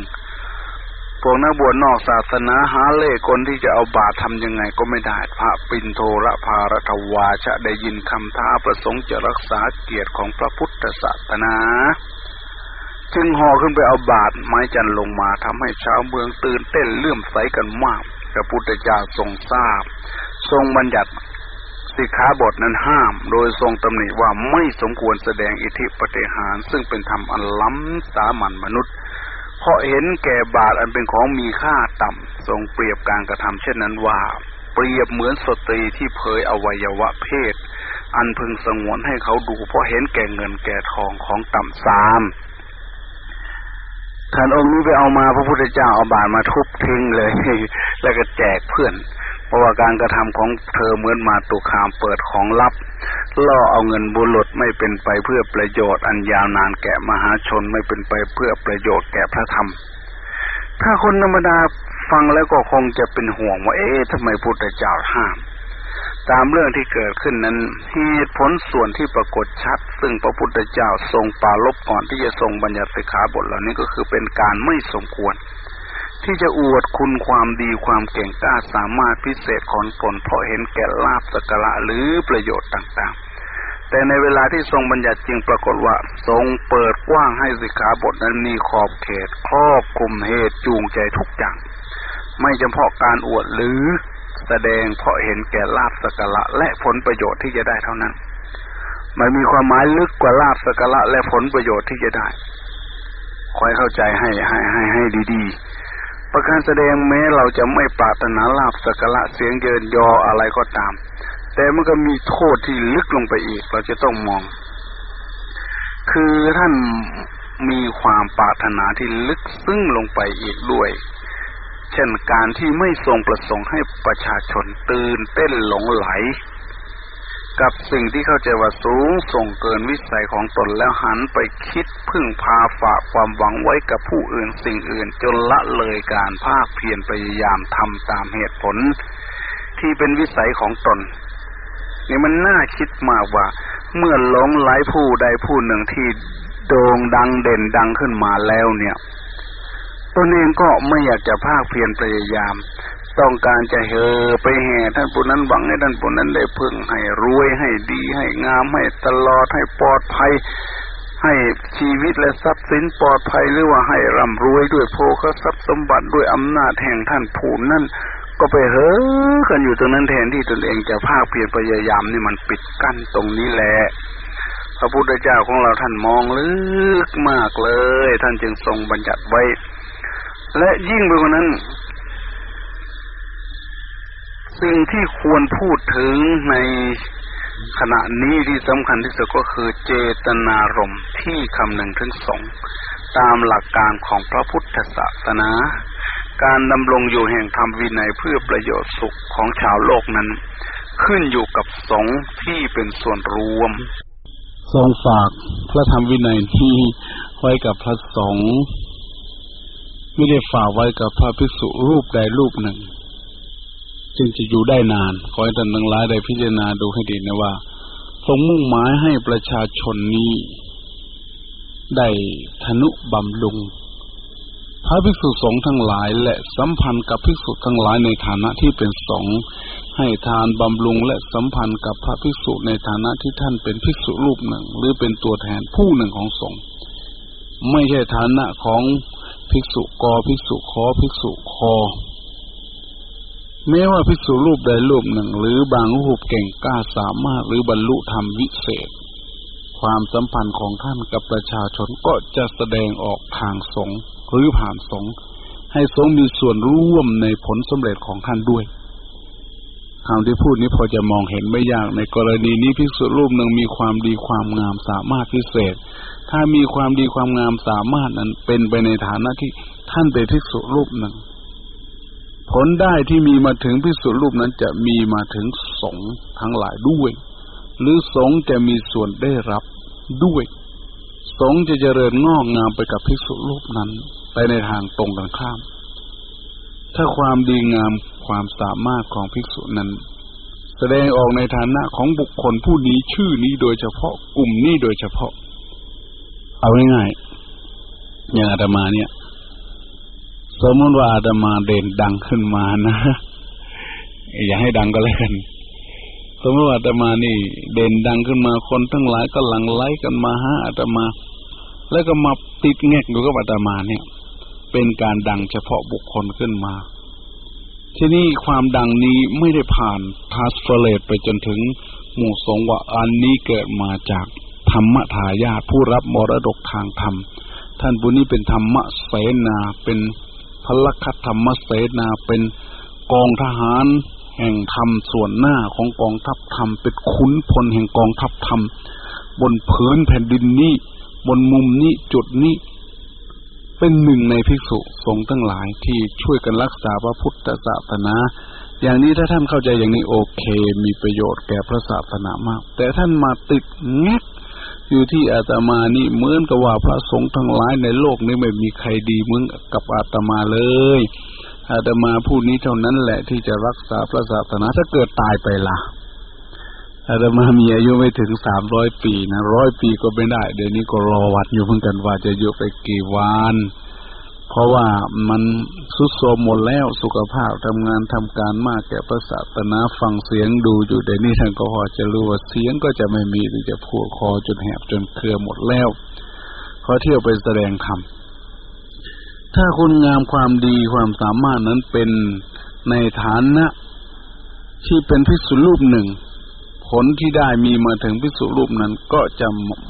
Speaker 2: พวกนักบวชนอกศาสนาหาเล่คนที่จะเอาบาตรทำยังไงก็ไม่ได้พระปินโทระภารทวาชะได้ยินคำท้าประสงค์จะรักษาเกียรติของพระพุทธศาสนา จึงห่อขึ้นไปเอาบาตรไม้จันลงมาทำให้ชาวเมืองตื่นเต้นเลื่อมใสกันมาก พระพุทธเจ้าทรงทราบ ทรงบัญญัติ สิกขาบทนั้นห้าม โดยทรงตำหนิว่าไม่สมควรแสดงอิทธิปฏิหาร ซึ่งเป็นธรรมอันล้ำสามัญมนุษย์ เพราะเห็นแก่บาทอันเป็นของมีค่าต่ำทรงเปรียบการกระทำเช่นนั้นว่า เปรียบเหมือนสตรีที่เผยอวัยวะเพศ อันพึงสงวนให้เขาดูเพราะเห็นแก่เงินแก่ทองของต่ำสามท่านองค์นี้ไปเอามาพระพุทธเจ้าเอาบาทมาทุบทิ้งเลย แล้วก็แจกเพื่อน ราะว่าการกระทำของเธอเหมือนมาตุคามเปิดของลับ ล่อเอาเงินบุรุษไม่เป็นไปเพื่อประโยชน์อันยาวนานแก่มหาชนไม่เป็นไปเพื่อประโยชน์แก่พระธรรม ถ้าคนธรรมดาฟังแล้วก็คงจะเป็นห่วงว่า เอ๊ะทำไมพุทธเจ้าห้าม ตามเรื่องที่เกิดขึ้นนั้นเหตุผลส่วนที่ปรากฏชัด ซึ่งพระพุทธเจ้าทรงปาลบก่อนที่จะทรงบัญญัติสิกขาบทเหล่านี้ก็คือเป็นการไม่สมควร ที่จะอวดคุณความดีความเก่งกล้าสามารถพิเศษของตนเพราะเห็นแก่ลาบสกละหรือประโยชน์ต่างๆ แต่ในเวลาที่ทรงบัญญัติจริงปรากฏว่า ทรงเปิดกว้างให้สิกขาบทนั้นมีขอบเขตครอบคุมเหตุจูงใจทุกอย่างไม่เฉพาะการอวดหรือแสดงเพราะเห็นแก่ลาบสกละและผลประโยชน์ที่จะได้เท่านั้น มันมีความหมายลึกกว่าลาบสกละและผลประโยชน์ที่จะได้คอยเข้าใจให้ให้ให้ให้ดีๆ ประการแสดงแม้เราจะไม่ปรารถนาลาบสักละเสียงเยินยออะไรก็ตาม แต่มันก็มีโทษที่ลึกลงไปอีก เราจะต้องมอง คือท่านมีความปรารถนาที่ลึกซึ้งลงไปอีกด้วย เช่นการที่ไม่ทรงประสงค์ให้ประชาชนตื่นเต้นหลงไหล กับสิ่งที่เข้าใจว่าสูงส่งเกินวิสัยของตนแล้วหันไปคิดพึ่งพาฝากความหวังไว้กับผู้อื่นสิ่งอื่นจนละเลยการภาคเพียรพยายามทำตามเหตุผล ที่เป็นวิสัยของตนนี่มันน่าคิดมากว่า เมื่อหลงไหลผู้ใดผู้หนึ่งที่โด่งดังเด่นดังขึ้นมาแล้วเนี่ยตนเองก็ไม่อยากจะภาคเพียรพยายาม ต้องการจะเฮอไปแห่ท่านผู้นั้นหวังให้ท่านผู้นั้นได้พึ่งให้รวยให้ดีให้งามให้ตลอดให้ปลอดภัย ให้ชีวิตและทรัพย์สินปลอดภัยหรือว่าให้ร่ำรวยด้วยโภคทรัพย์สมบัติด้วยอำนาจแห่งท่านผู้นั้นก็ไปเฮอกันอยู่ตรงนั้นแทนที่ตนเองจะภาคเพียรพยายามนี่มันปิดกั้นตรงนี้แหละพระพุทธเจ้าของเราท่านมองลึกมากเลย ท่านจึงทรงบัญญัติไว้ และยิ่งไปกว่านั้น สิ่งที่ควรพูดถึงในขณะนี้ที่สำคัญที่สุดก็คือเจตนารมณ์ที่คำหนึ่งถึงสองตามหลักการของพระพุทธศาสนา
Speaker 3: การดำรงอยู่แห่งธรรมวินัยเพื่อประโยชน์สุขของชาวโลกนั้น ขึ้นอยู่กับสงฆ์ที่เป็นส่วนรวม
Speaker 2: ทรงฝากพระธรรมวินัยที่ไว้กับพระสงฆ์ไม่ได้ฝากไว้กับพระภิกษุรูปใดรูปหนึ่ง จึงจะอยู่ได้นาน ขอให้ท่านทั้งหลายได้พิจารณาดูให้ดีนะว่าทรงมุ่งหมายให้ประชาชนนี้ ได้ธนุบำรุง พระภิกษุสงฆ์ทั้งหลาย และสัมพันธ์กับภิกษุทั้งหลายในฐานะที่เป็นสงฆ์ให้ทานบำรุงและสัมพันธ์กับพระภิกษุในฐานะที่ท่านเป็นภิกษุรูปหนึ่ง หรือเป็นตัวแทนผู้หนึ่งของสงฆ์ไม่ใช่ฐานะของภิกษุกอภิกษุขอภิกษุคอ แม้ว่าภิกษุรูปใดรูปหนึ่ง หรือบางรูปเก่งกล้าสามารถหรือบรรลุธรรมวิเศษ ความสัมพันธ์ของท่านกับประชาชนก็จะแสดงออกทางสงฆ์หรือผ่านสงฆ์ให้สงฆ์มีส่วนร่วมในผลสำเร็จของท่านด้วยคำที่พูดนี้พอจะมองเห็นไม่ยากในกรณีนี้ภิกษุรูปหนึ่งมีความดีความงามสามารถพิเศษ ถ้ามีความดีความงามสามารถนั้นเป็นไปในฐานะที่ท่านเป็นภิกษุรูปหนึ่ง ผลได้ที่มีมาถึงภิกษุรูปนั้นจะมีมาถึงสงฆ์ทั้งหลายด้วย หรือสงฆ์จะมีส่วนได้รับด้วย สงจะเจริญงอกงามไปกับภิกษุรูปนั้น ไปในทางตรงกันข้าม ถ้าความดีงามความสามารถของภิกษุนั้น แสดงออกในฐานะของบุคคลผู้นี้ชื่อนี้โดยเฉพาะกลุ่มนี้โดยเฉพาะ เอาง่ายๆอย่างอาตมาเนี่ย สมมติว่าอาตมาเด่นดังขึ้นมานะ อย่าให้ดังก็แล้วกันสมมติว่าอาตมานี่ เด่นดังขึ้นมาคนทั้งหลายก็หลั่งไหลกันมาหาอาตมา แล้วก็มาติดแงกอยู่กับอาตมาเนี่ย เป็นการดังเฉพาะบุคคลขึ้นมา ที่นี่ความดังนี้ไม่ได้ผ่านพาสเฟเลตไปจนถึงหมู่สงฆ์ว่าอันนี้เกิดมาจากธรรมทายาผู้รับมรดกทางธรรม ท่านผู้นี้เป็นธรรมเสนาเป็น พลคธรรมเสนาเป็นกองทหารแห่งธรรมส่วนหน้าของกองทัพธรรมเป็นขุนพลแห่งกองทัพธรรมบนพื้นแผ่นดินนี้บนมุมนี้จุดนี้ เป็นหนึ่งในภิกษุสงฆ์ทั้งหลายที่ช่วยกันรักษาพระพุทธศาสนาอย่างนี้ถ้าท่านเข้าใจอย่างนี้โอเค มีประโยชน์แก่พระศาสนามาก แต่ท่านมาติดแงก อยู่ที่อาตมานี่เหมือนกับว่าพระสงฆ์ทั้งหลายในโลกนี้ไม่มีใครดีเหมือนกับอาตมาเลย อาตมาผู้นี้เท่านั้นแหละที่จะรักษาพระศาสนาถ้าเกิดตายไปละ่ะ อาตมามีอายุไม่ถึงสามร้อยปีนะร้อยปีก็ไม่ได้ เดี๋ยวนี้ก็รอวัดอยู่เหมือกันว่าจะอยู่ไปกี่วัน เพราะว่ามันสุดโทมหมดแล้วสุขภาพทำงานทำการมากแก่พระศาสนาฟังเสียงดูอยู่เดี๋ยวนี้ท่านก็พอจะรู้ว่าเสียงก็จะไม่มีหรือจะพูดคอจนแหบจนเครือหมดแล้วเขาเที่ยวไปแสดงธรรมถ้าคุณงามความดีความสามารถนั้นเป็นในฐานะ ที่เป็นพิสุรูปหนึ่ง ผลที่ได้มีมาถึงพิสุรูปนั้นก็จะ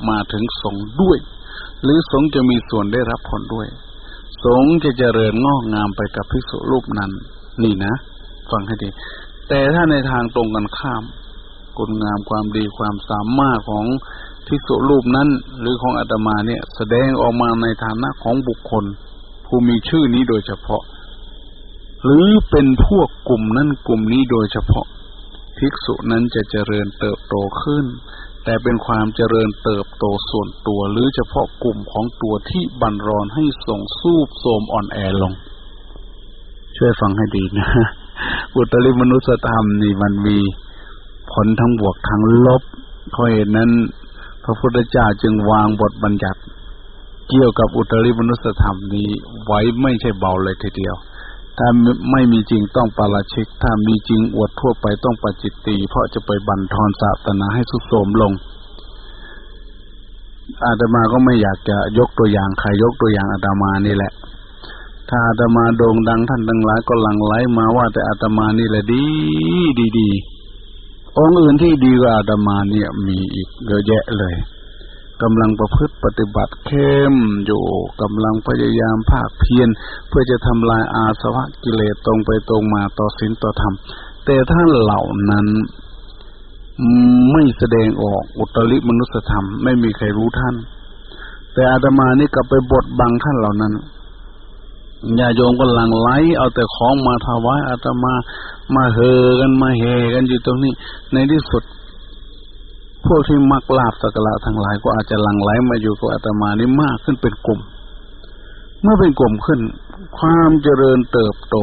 Speaker 2: มาถึงสงด้วย หรือสงจะมีส่วนได้รับผลด้วย สงจะเจริญงอกงามไปกับพิสุรูปนั้น นี่นะ ฟังให้ดี แต่ถ้าในทางตรงกันข้ามคุณงามความดีความสามารถของพิสุรูปนั้น หรือของอาตมาเนี่ย แสดงออกมาในฐานะของบุคคล ผู้มีชื่อนี้โดยเฉพาะ หรือเป็นพวกกลุ่มนั้นกลุ่มนี้โดยเฉพาะ ภิกษุนั้นจะเจริญเติบโตขึ้น แต่เป็นความเจริญเติบโตส่วนตัวหรือเฉพาะกลุ่มของตัวที่บันรอนให้ส่งสูบโสมอ่อนแอลง ช่วยฟังให้ดีนะอุตริมนุสธรรมนี่มันมีผลทั้งบวกทั้งลบเพราะเหตุนั้น พระพุทธเจ้าจึงวางบทบัญญัติ เกี่ยวกับอุตริมนุสธรรมนี้ไว้ไม่ใช่เบาเลยทีเดียว ถ้าไม่มีจริงต้องปาราชิก ถ้ามีจริงอวดทั่วไปต้องปจิตตี เพราะจะไปบันทอนศาสนาให้สุดโทมลง อาตมาก็ไม่อยากจะยกตัวอย่างใครยกตัวอย่างอาตมานี่แหละ ถ้าอาตมาโด่งดังท่านทั้งหลายก็หลั่งไหลมาว่าแต่อาตมานี่แหละดีดีดีองค์อื่นที่ดีกว่าอาตมาเนี่ยมีอีกเยอะแยะเลย กำลังประพฤติปฏิบัติเข้มอยู่กำลังพยายามภาคเพียรเพื่อจะทำลายอาสวะกิเลสตรงไปตรงมาต่อศีลต่อธรรม แต่ท่านเหล่านั้นไม่แสดงออกอุตริมนุสธรรม ไม่มีใครรู้ท่าน แต่อาตมานี่กลับไปบดบังท่านเหล่านั้นญาโยมก็หลังไหลเอาแต่ของมาถวายอาตมามาเฮกันมาเฮกันอยู่ตรงนี้ ในที่สุด พวกที่มักลาบสักละทั้งหลายก็อาจจะหลั่งไหลมาอยู่กับอาตมานี่มากขึ้นเป็นกลุ่ม เมื่อเป็นกลุ่มขึ้น ความเจริญเติบโต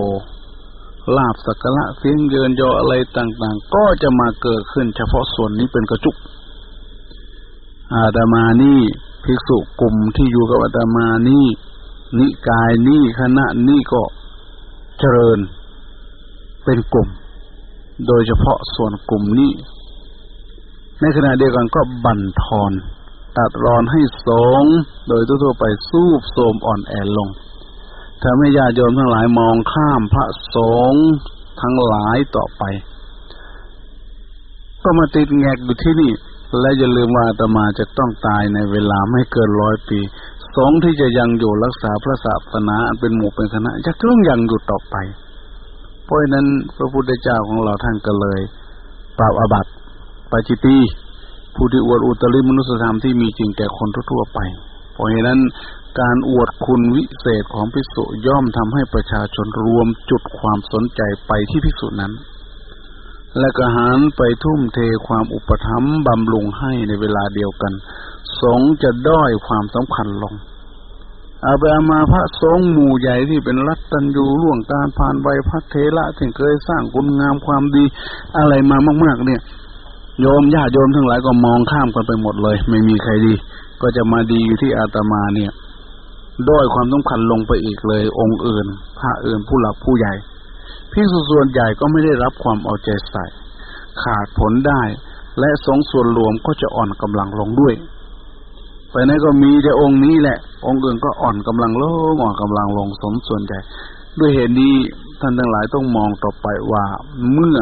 Speaker 2: ลาบสักละเสียงเยินยออะไรต่าง ๆ ก็จะมาเกิดขึ้น เฉพาะส่วนนี้เป็นกระจุก อาตมานี่ภิกษุกลุ่มที่อยู่กับอาตมานี่นิกายนี่คณะนี่ก็เจริญเป็นกลุ่ม โดยเฉพาะส่วนกลุ่มนี้ ในขณะเดียวกันก็บั่นทอน ตัดรอนให้สงโดยทั่วไปสูบโทมอ่อนแอลงทำให้ญาติโยมทั้งหลายมองข้ามพระสงฆ์ทั้งหลายต่อไป ก็มาติดแงกอยู่ที่นี่ และอย่าลืมว่าอาตมาจะต้องตายในเวลาไม่เกินร้อยปี สงที่จะยังอยู่รักษาพระศาสนาเป็นหมู่เป็นคณะจะต้องยังอยู่ต่อไป เพราะนั้นพระพุทธเจ้าของเราท่านก็เลย ปราบอาบัติ ปาจิตีผู้ที่อวดอุตริมนุสธรรมที่มีจริงแก่คนทั่วไป เพราะฉะนั้นการอวดคุณวิเศษของพิสุย่อมทำให้ประชาชนรวมจุดความสนใจไปที่พิสุนั้น และกระหันไปทุ่มเทความอุปถัมภ์บำรุงให้ในเวลาเดียวกัน สงจะด้อยความสำคัญลงอาไปอามาพระสงฆ์หมู่ใหญ่ที่เป็นรัตตัญญูร่วงการผ่านใบพัดเทละที่เคยสร้างคุณงามความดีอะไรมามาก ๆ เนี่ย โยมญาติโยมทั้งหลายก็มองข้ามกันไปหมดเลย ไม่มีใครดี ก็จะมาดีอยู่ที่อาตมาเนี่ยด้อยความสำคัญลงไปอีกเลย องค์อื่นพระอื่นผู้หลักผู้ใหญ่พิสุส่วนใหญ่ก็ไม่ได้รับความเอาใจใส่ ขาดผลได้ และสงส่วนรวมก็จะอ่อนกำลังลงด้วยไปไหนก็มีแต่องค์นี้แหละ องค์อื่นก็อ่อนกำลังลงอ่อนกำลังลงสมส่วนใหญ่ ด้วยเหตุนี้ท่านทั้งหลายต้องมองต่อไปว่าเมื่อ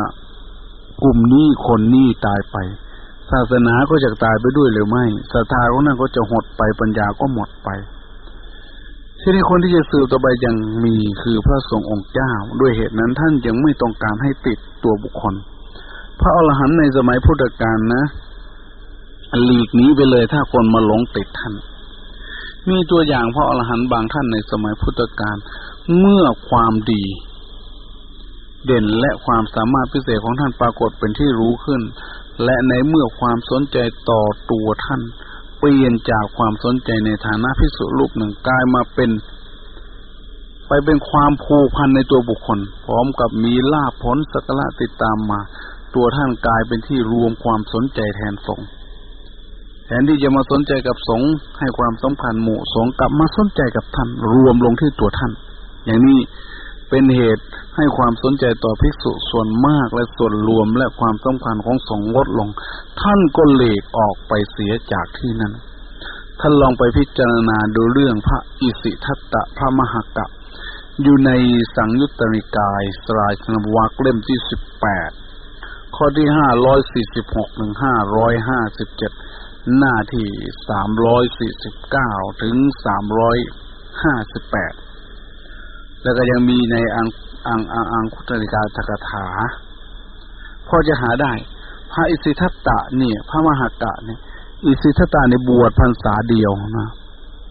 Speaker 2: กลุ่มนี้คนนี้ตายไป ศาสนาก็จะตายไปด้วยหรือไม่ศรัทธาของนั้นก็จะหดไปปัญญาก็หมดไปที่นี้คนที่จะสืบต่อไปยังมีคือพระสงฆ์องค์เจ้า ด้วยเหตุนั้นท่านยังไม่ต้องการให้ติดตัวบุคคล พระอรหันต์ในสมัยพุทธกาลนะหลีกนี้ไปเลยถ้าคนมาหลงติดท่าน มีตัวอย่างพระอรหันต์บางท่านในสมัยพุทธกาลเมื่อความดี เด่นและความสามารถพิเศษของท่านปรากฏเป็นที่รู้ขึ้น และในเมื่อความสนใจต่อตัวท่าน เปลี่ยนจากความสนใจในฐานะพิสุรูปหนึ่งกลายมาเป็น ไปเป็นความผูกพันในตัวบุคคล พร้อมกับมีลาภผลสักละติดตามมา ตัวท่านกลายเป็นที่รวมความสนใจแทนสงแทนที่จะมาสนใจกับสงให้ความสำคัญหมู่สงกลับมาสนใจกับท่านรวมลงที่ตัวท่าน อย่างนี้ เป็นเหตุให้ความสนใจต่อภิกษุส่วนมากและส่วนรวมและความสำคัญของสงฆ์ลดลง ท่านก็เลกออกไปเสียจากที่นั้น ท่านลองไปพิจารณาดูเรื่องพระอิสิทัตตะพระมหากะอยู่ในสังยุตตนิกายสลายนวักเล่มที่สิบแปดข้อที่ห้าร้อยสี่สิบหกหนึ่งห้าร้อยห้าสิบเจ็ดหน้าที่สามร้อยสี่สิบเก้าถึงสามร้อยห้าสิบแปด แล้วก็ยังมีในอังอังอังอังคุตริกาตกถาพอจะหาได้ พระอิสิทัตตะเนี่ย พระมหากะเนี่ย อิสิทัตตะในบวชพรรษาเดียวนะ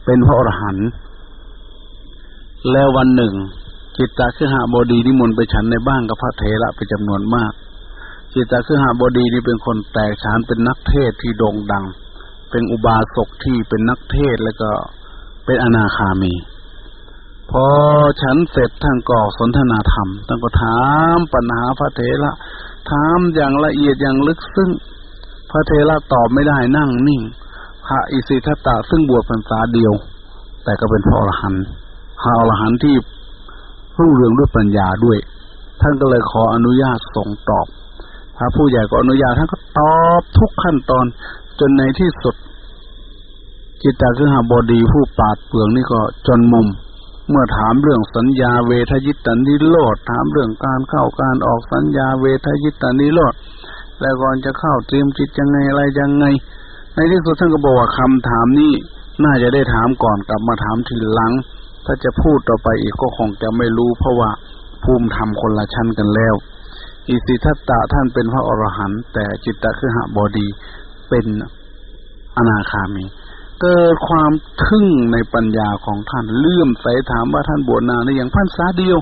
Speaker 2: เป็นพระอรหันต์แล้ววันหนึ่ง จิตตะคือหาบดีนิมนต์ไปฉันในบ้านกับพระเถระเป็นจำนวนมาก จิตตะคือหาบดีนี่เป็นคนแตกฉานเป็นนักเทศที่โด่งดัง เป็นอุบาสกที่เป็นนักเทศแล้วก็เป็นอนาคามี พอฉันเสร็จท่านก็สนทนาธรรมท่านก็ถามปัญหาพระเถระถามอย่างละเอียดอย่างลึกซึ้งพระเถระตอบไม่ได้นั่งนิ่ง พระอิสิทตะซึ่งบวชพรรษาเดียว แต่ก็เป็นพระอรหันต์พระอรหันต์ที่รุ่งเรืองด้วยปัญญาด้วย ท่านก็เลยขออนุญาตส่งตอบพระผู้ใหญ่ก็อนุญาตท่านก็ตอบทุกขั้นตอนจนในที่สุดจิตตาคือหาบอดีผู้ปาดเปลืองนี่ก็จนมุม เมื่อถามเรื่องสัญญาเวทยิตานิโรธถามเรื่องการเข้าการออกสัญญาเวทยิตานิโรธแล้วก่อนจะเข้าเตรียมจิตยังไงอะไรยังไง ในที่สุดท่านก็บอกว่าคำถามนี้น่าจะได้ถามก่อนกลับมาถามทีหลัง ถ้าจะพูดต่อไปอีกก็คงจะไม่รู้เพราะว่าภูมิธรรมคนละชั้นกันแล้ว อิสิทัตตะท่านเป็นพระอรหันต์แต่จิตตะคือหบดีเป็นอนาคามี เกิดความทึ่งในปัญญาของท่านเลื่อมใสถามว่าท่านบวชนานหรือยังพันษาเดียว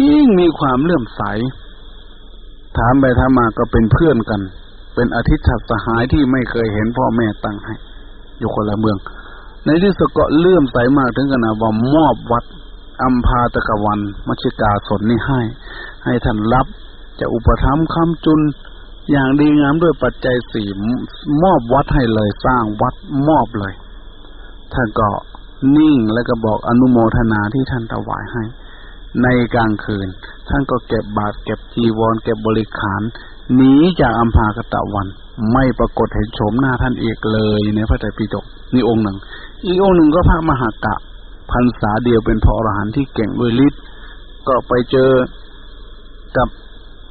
Speaker 2: ยิ่งมีความเลื่อมใส ถามไปถามมาก็เป็นเพื่อนกัน เป็นอาทิตย์ฉัสหายที่ไม่เคยเห็นพ่อแม่ตั้งให้ อยู่คนละเมือง ในที่สุดก็เลื่อมใสมากถึงขนาดว่ามอบวัดอัมพาตะกวันมัชิกาสนนี้ให้ ให้ท่านรับ จะอุปถัมภ์คำจุน อย่างดีงามด้วยปัจจัยสี่มอบวัดให้เลยสร้างวัดมอบเลยท่านก็นิ่งแล้วก็บอกอนุโมทนาที่ท่านถวายให้ ในกลางคืน ท่านก็เก็บบาตรเก็บจีวร เก็บบริขารหนีจากอัมพากตะวัน ไม่ปรากฏเห็นโฉมหน้าท่านเอกเลยในพระไตรปิฎกนี่องค์หนึ่ง อีกองค์หนึ่งก็พระมหากะพรรษาเดียวเป็นพระอรหันต์ที่เก่งด้วยฤทธิ์ก็ไปเจอกับ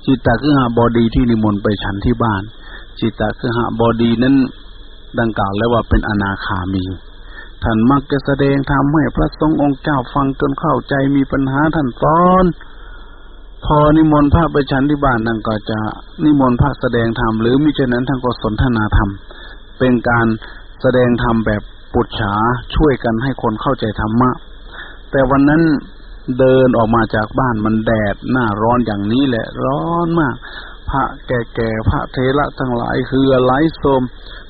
Speaker 2: จิตตคือหาบอดีที่นิมนต์ไปฉันที่บ้าน จิตตคือหาบอดีนั้นดังกล่าวแล้วว่าเป็นอนาคามี ท่านมักจะแสดงทำให้พระสงฆ์องค์เจ้าฟังจนเข้าใจมีปัญหาท่านสอนพอนิมนต์พระไปฉันที่บ้านนั่นก็จะนิมนต์พระแสดงธรรมหรือมิฉะนั้นท่านก็สนทนาธรรม เป็นการแสดงธรรมแบบปุจฉาช่วยกันให้คนเข้าใจธรรมะ แต่วันนั้น เดินออกมาจากบ้านมันแดดหน้าร้อนอย่างนี้แหละ ร้อนมาก พระแก่ๆพระเทระทั้งหลายคือไหลโสม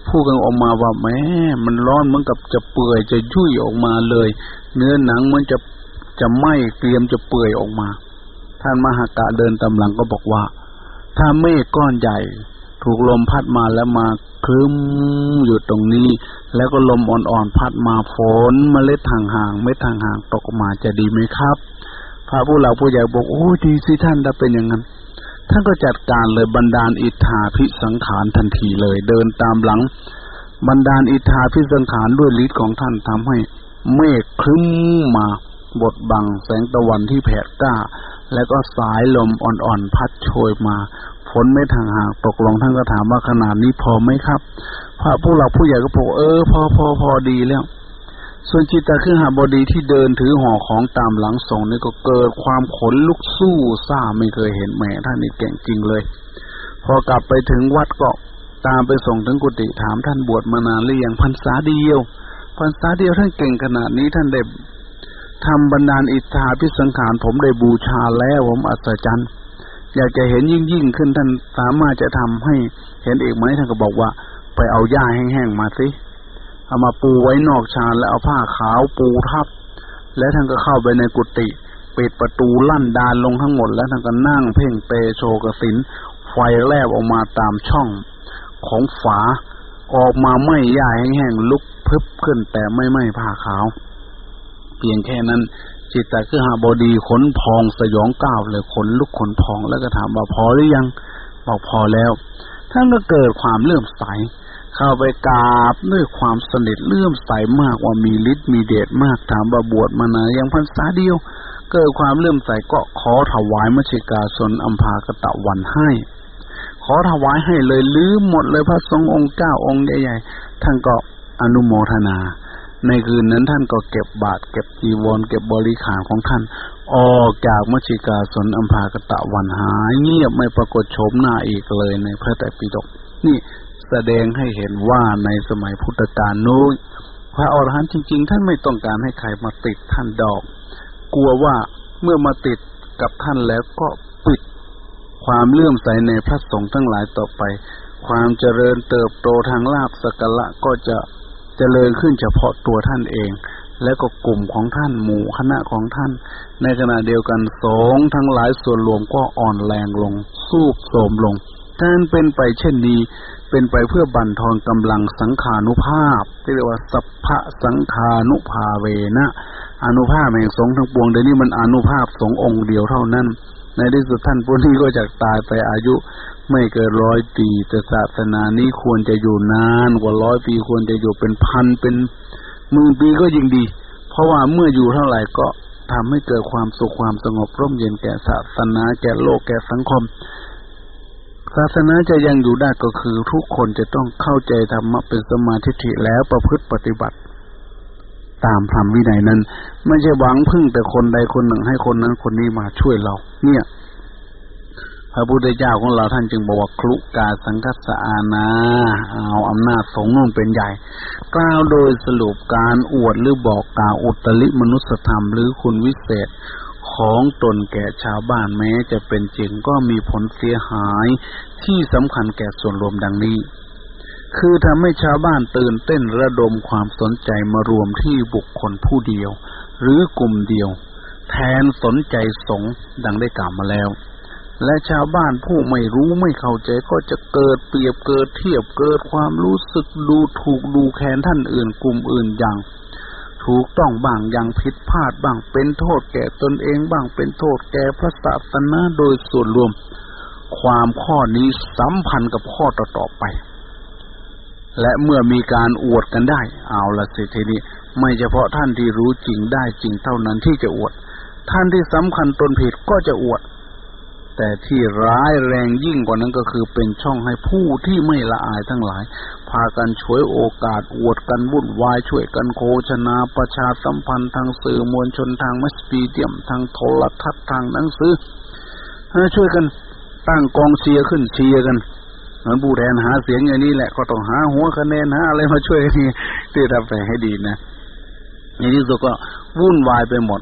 Speaker 2: พูดกันออกมาว่าแม่มันร้อนเหมือนกับจะเปื่อยจะยุ่ยออกมาเลย เนื้อหนังมันจะจะไหม้เตรียมจะเปื่อยออกมา ท่านมหากะเดินตำหลังก็บอกว่า ถ้าเมฆก้อนใหญ่ ถูกลมพัดมาแล้วมาคลึ้มอยู่ตรงนี้ แล้วก็ลมอ่อนๆพัดมาฝนมเมล็ดห่างๆเม็ดห่างๆตกมาจะดีไหมครับ พระผู้หลักผู้ใหญ่บอกโอ้ดีสิท่านถ้าเป็นอย่างนั้นท่านก็จัดการเลยบรรดาลอิทธาพิสังขารทันทีเลย เดินตามหลัง บรรดาลอิทธาพิสังขารด้วยฤทธิ์ของท่านทำให้ เมฆคลึ้มมาบดบังแสงตะวันที่แผดกล้า แล้วก็สายลมอ่อนๆพัดโชยมา ฝนไม่ทางหากตกลงท่านก็ถามว่าขนาดนี้พอไหมครับ พระผู้หลักผู้ใหญ่ก็บอกเออพอพอพอดีแล้ว ส่วนจิตตะคือหาบดีที่เดินถือห่อของตามหลังส่งนี่ก็เกิดความขนลุกสู้ซ่าไม่เคยเห็นแหมท่านนี่เก่งจริงเลย พอกลับไปถึงวัดก็ตามไปส่งถึงกุฏิถามท่านบวชมานานหรือยังพรรษาเดียวพรรษาเดียวท่านเก่งขนาดนี้ท่านได้ทำบรรดาลอิทธาพิสังขารผมได้บูชาแล้วผมอัศจรรย์ อยากจะเห็นยิ่งยิ่งขึ้นท่านสามารถจะทำให้เห็นเอกไหมท่านก็บอกว่า ไปเอาหญ้าแห้งๆมาสิเอามาปูไว้นอกชานแล้วเอาผ้าขาวปูทับ แล้วท่านก็เข้าไปในกุฏิปิดประตูลั่นดานลงทั้งหมด แล้วท่านก็นั่งเพ่งเตโชกสินไฟแลบออกมาตามช่องของฝาออกมาไม่หญ้าแห้งๆลุกพึบขึ้นแต่ไม่ไหม้ผ้าขาว เพียงแค่นั้น จิตตะคือหาบดีขนพองสยองก้าวเลยขนลุกขนพองแล้วก็ถามว่าพอหรือยังบอกพอแล้วท่านก็เกิดความเลื่อมใส เข้าไปกราบด้วยความสนิทเลื่อมใสมากว่ามีฤทธิ์มีเดชมากถามว่าบวชมานานยังพรรษาเดียว เกิดความเลื่อมใสก็ขอถวายมชิกาสนอัมพากตะวันให้ ขอถวายให้เลยลืมหมดเลยพระสงฆ์องค์เก้าองค์ใหญ่ๆท่านก็อนุโมทนา ในคืนนั้นท่านก็เก็บบาตรเก็บจีวรเก็บบริขารของท่าน ออกจากมัชิกาสนอัมพากตะวันหายเงียบไม่ปรากฏโฉมหน้าอีกเลยในพระไตรปิฎกนี่แสดงให้เห็นว่าในสมัยพุทธกาลนู้นพระอรหันต์จริง ๆ ท่านไม่ต้องการให้ใครมาติดท่านดอก กลัวว่าเมื่อมาติดกับท่านแล้วก็ปิดความเลื่อมใสในพระสงฆ์ทั้งหลายต่อไป ความเจริญเติบโตทางลาภสกละก็จะ จริญขึ้นเฉพาะตัวท่านเอง และก็กลุ่มของท่านหมู่คณะของท่าน ในขณะเดียวกันสงทั้งหลายส่วนรวมก็อ่อนแรงลง สูบโสมลงการเป็นไปเช่นนี้ เป็นไปเพื่อบั่นทอนกำลังสังขานุภาพที่เรียกว่าสัพพะสังขานุภาเวนะอนุภาพแห่งสงทั้งปวงเดี๋ยวนี้มันอนุภาพสงองค์เดียวเท่านั้น ในที่สุดท่านพวกนี้ก็จะตายไปอายุ ไม่เกินร้อยปีแต่ศาสนานี้ควรจะอยู่นานกว่าร้อยปีควรจะอยู่เป็นพันเป็นหมื่นปีก็ยิ่งดี เพราะว่าเมื่ออยู่เท่าไหร่ก็ทำให้เกิดความสุขความสงบร่มเย็นแก่ศาสนาแก่โลกแก่สังคม ศาสนาจะยังอยู่ได้ก็คือทุกคนจะต้องเข้าใจธรรมะเป็นสมาธิิแล้วประพฤติปฏิบัติ ตามธรรมวินัยนั้น ไม่ใช่หวังพึ่งแต่คนใดคนหนึ่งให้คนนั้นคนนี้มาช่วยเรา เนี่ย พระพุทธเจ้าของเราท่านจึงบอกว่าคลุกาสังคัสอานาเอาอำนาจสงฆ์นู่นเป็นใหญ่ กล่าวโดยสรุปการอวดหรือบอกกล่าวอุตริมนุสธรรมหรือคุณวิเศษของตนแก่ชาวบ้านแม้จะเป็นจริงก็มีผลเสียหายที่สำคัญแก่ส่วนรวมดังนี้ คือทำให้ชาวบ้านตื่นเต้นระดมความสนใจมารวมที่บุคคลผู้เดียว หรือกลุ่มเดียว แทนสนใจสงดังได้กล่าวมาแล้ว และชาวบ้านผู้ไม่รู้ไม่เข้าใจก็จะเกิดเปรียบเกิดเทียบเกิดความรู้สึกดูถูกดูแคลนท่านอื่นกลุ่มอื่นอย่าง ถูกต้องบ้างอย่างผิดพลาดบ้างเป็นโทษแก่ตนเองบ้างเป็นโทษแก่พระศาสนาโดยส่วนรวม ความข้อนี้สัมพันธ์กับข้อต่อๆไป และเมื่อมีการอวดกันได้ เอาละสิทีนี้ไม่เฉพาะท่านที่รู้จริงได้จริงเท่านั้นที่จะอวด ท่านที่สำคัญตนผิดก็จะอวด แต่ที่ร้ายแรงยิ่งกว่านั้นก็คือเป็นช่องให้ผู้ที่ไม่ละอายทั้งหลาย พากันช่วยโอกาสอวดกันวุ่นวายช่วยกันโฆษณาประชาสัมพันธ์ทางสื่อมวลชนทางมัสปีเดียมทางโทรทัศน์ทางหนังสือช่วยกันตั้งกองเชียร์ขึ้นเชียร์กันเหมือนผู้แทนหาเสียงอย่างนี้แหละก็ต้องหาหัวคะแนนหาอะไรมาช่วยนี่ที่ทำไปให้ดีนะในที่สุดก็วุ่นวายไปหมด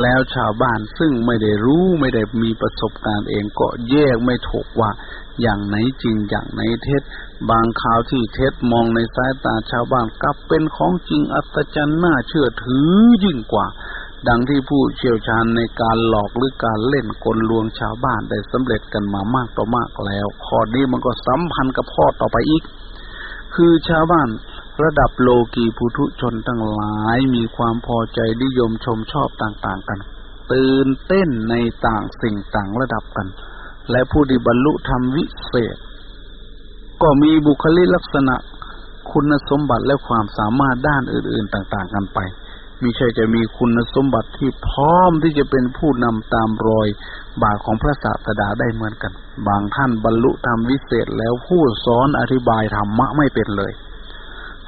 Speaker 2: แล้วชาวบ้านซึ่งไม่ได้รู้ไม่ได้มีประสบการณ์เองก็แยกไม่ถูกว่า อย่างไหนจริงอย่างไหนเท็จ บางข่าวที่เท็จมองในสายตาชาวบ้านกลับเป็นของจริงอัศจรรย์น่าเชื่อถือยิ่งกว่า ดังที่ผู้เชี่ยวชาญในการหลอกหรือการเล่นกลลวงชาวบ้านได้สำเร็จกันมามากต่อมากแล้วข้อนี้มันก็สัมพันธ์กับข้อต่อไปอีก คือชาวบ้าน ระดับโลกีปุถุชนทั้งหลายมีความพอใจนิยมชมชอบต่างๆกัน ตื่นเต้นในต่างสิ่งต่างระดับกัน และผู้ที่บรรลุธรรมวิเศษ ก็มีบุคลิกลักษณะคุณสมบัติและความสามารถด้านอื่น ๆ ต่าง ๆ กันไปมิใช่จะมีคุณสมบัติที่พร้อมที่จะเป็นผู้นำตามรอย บาของพระศาสดาได้เหมือนกัน บางท่านบรรลุธรรมวิเศษแล้วผู้สอนอธิบายธรรมะไม่เป็นเลย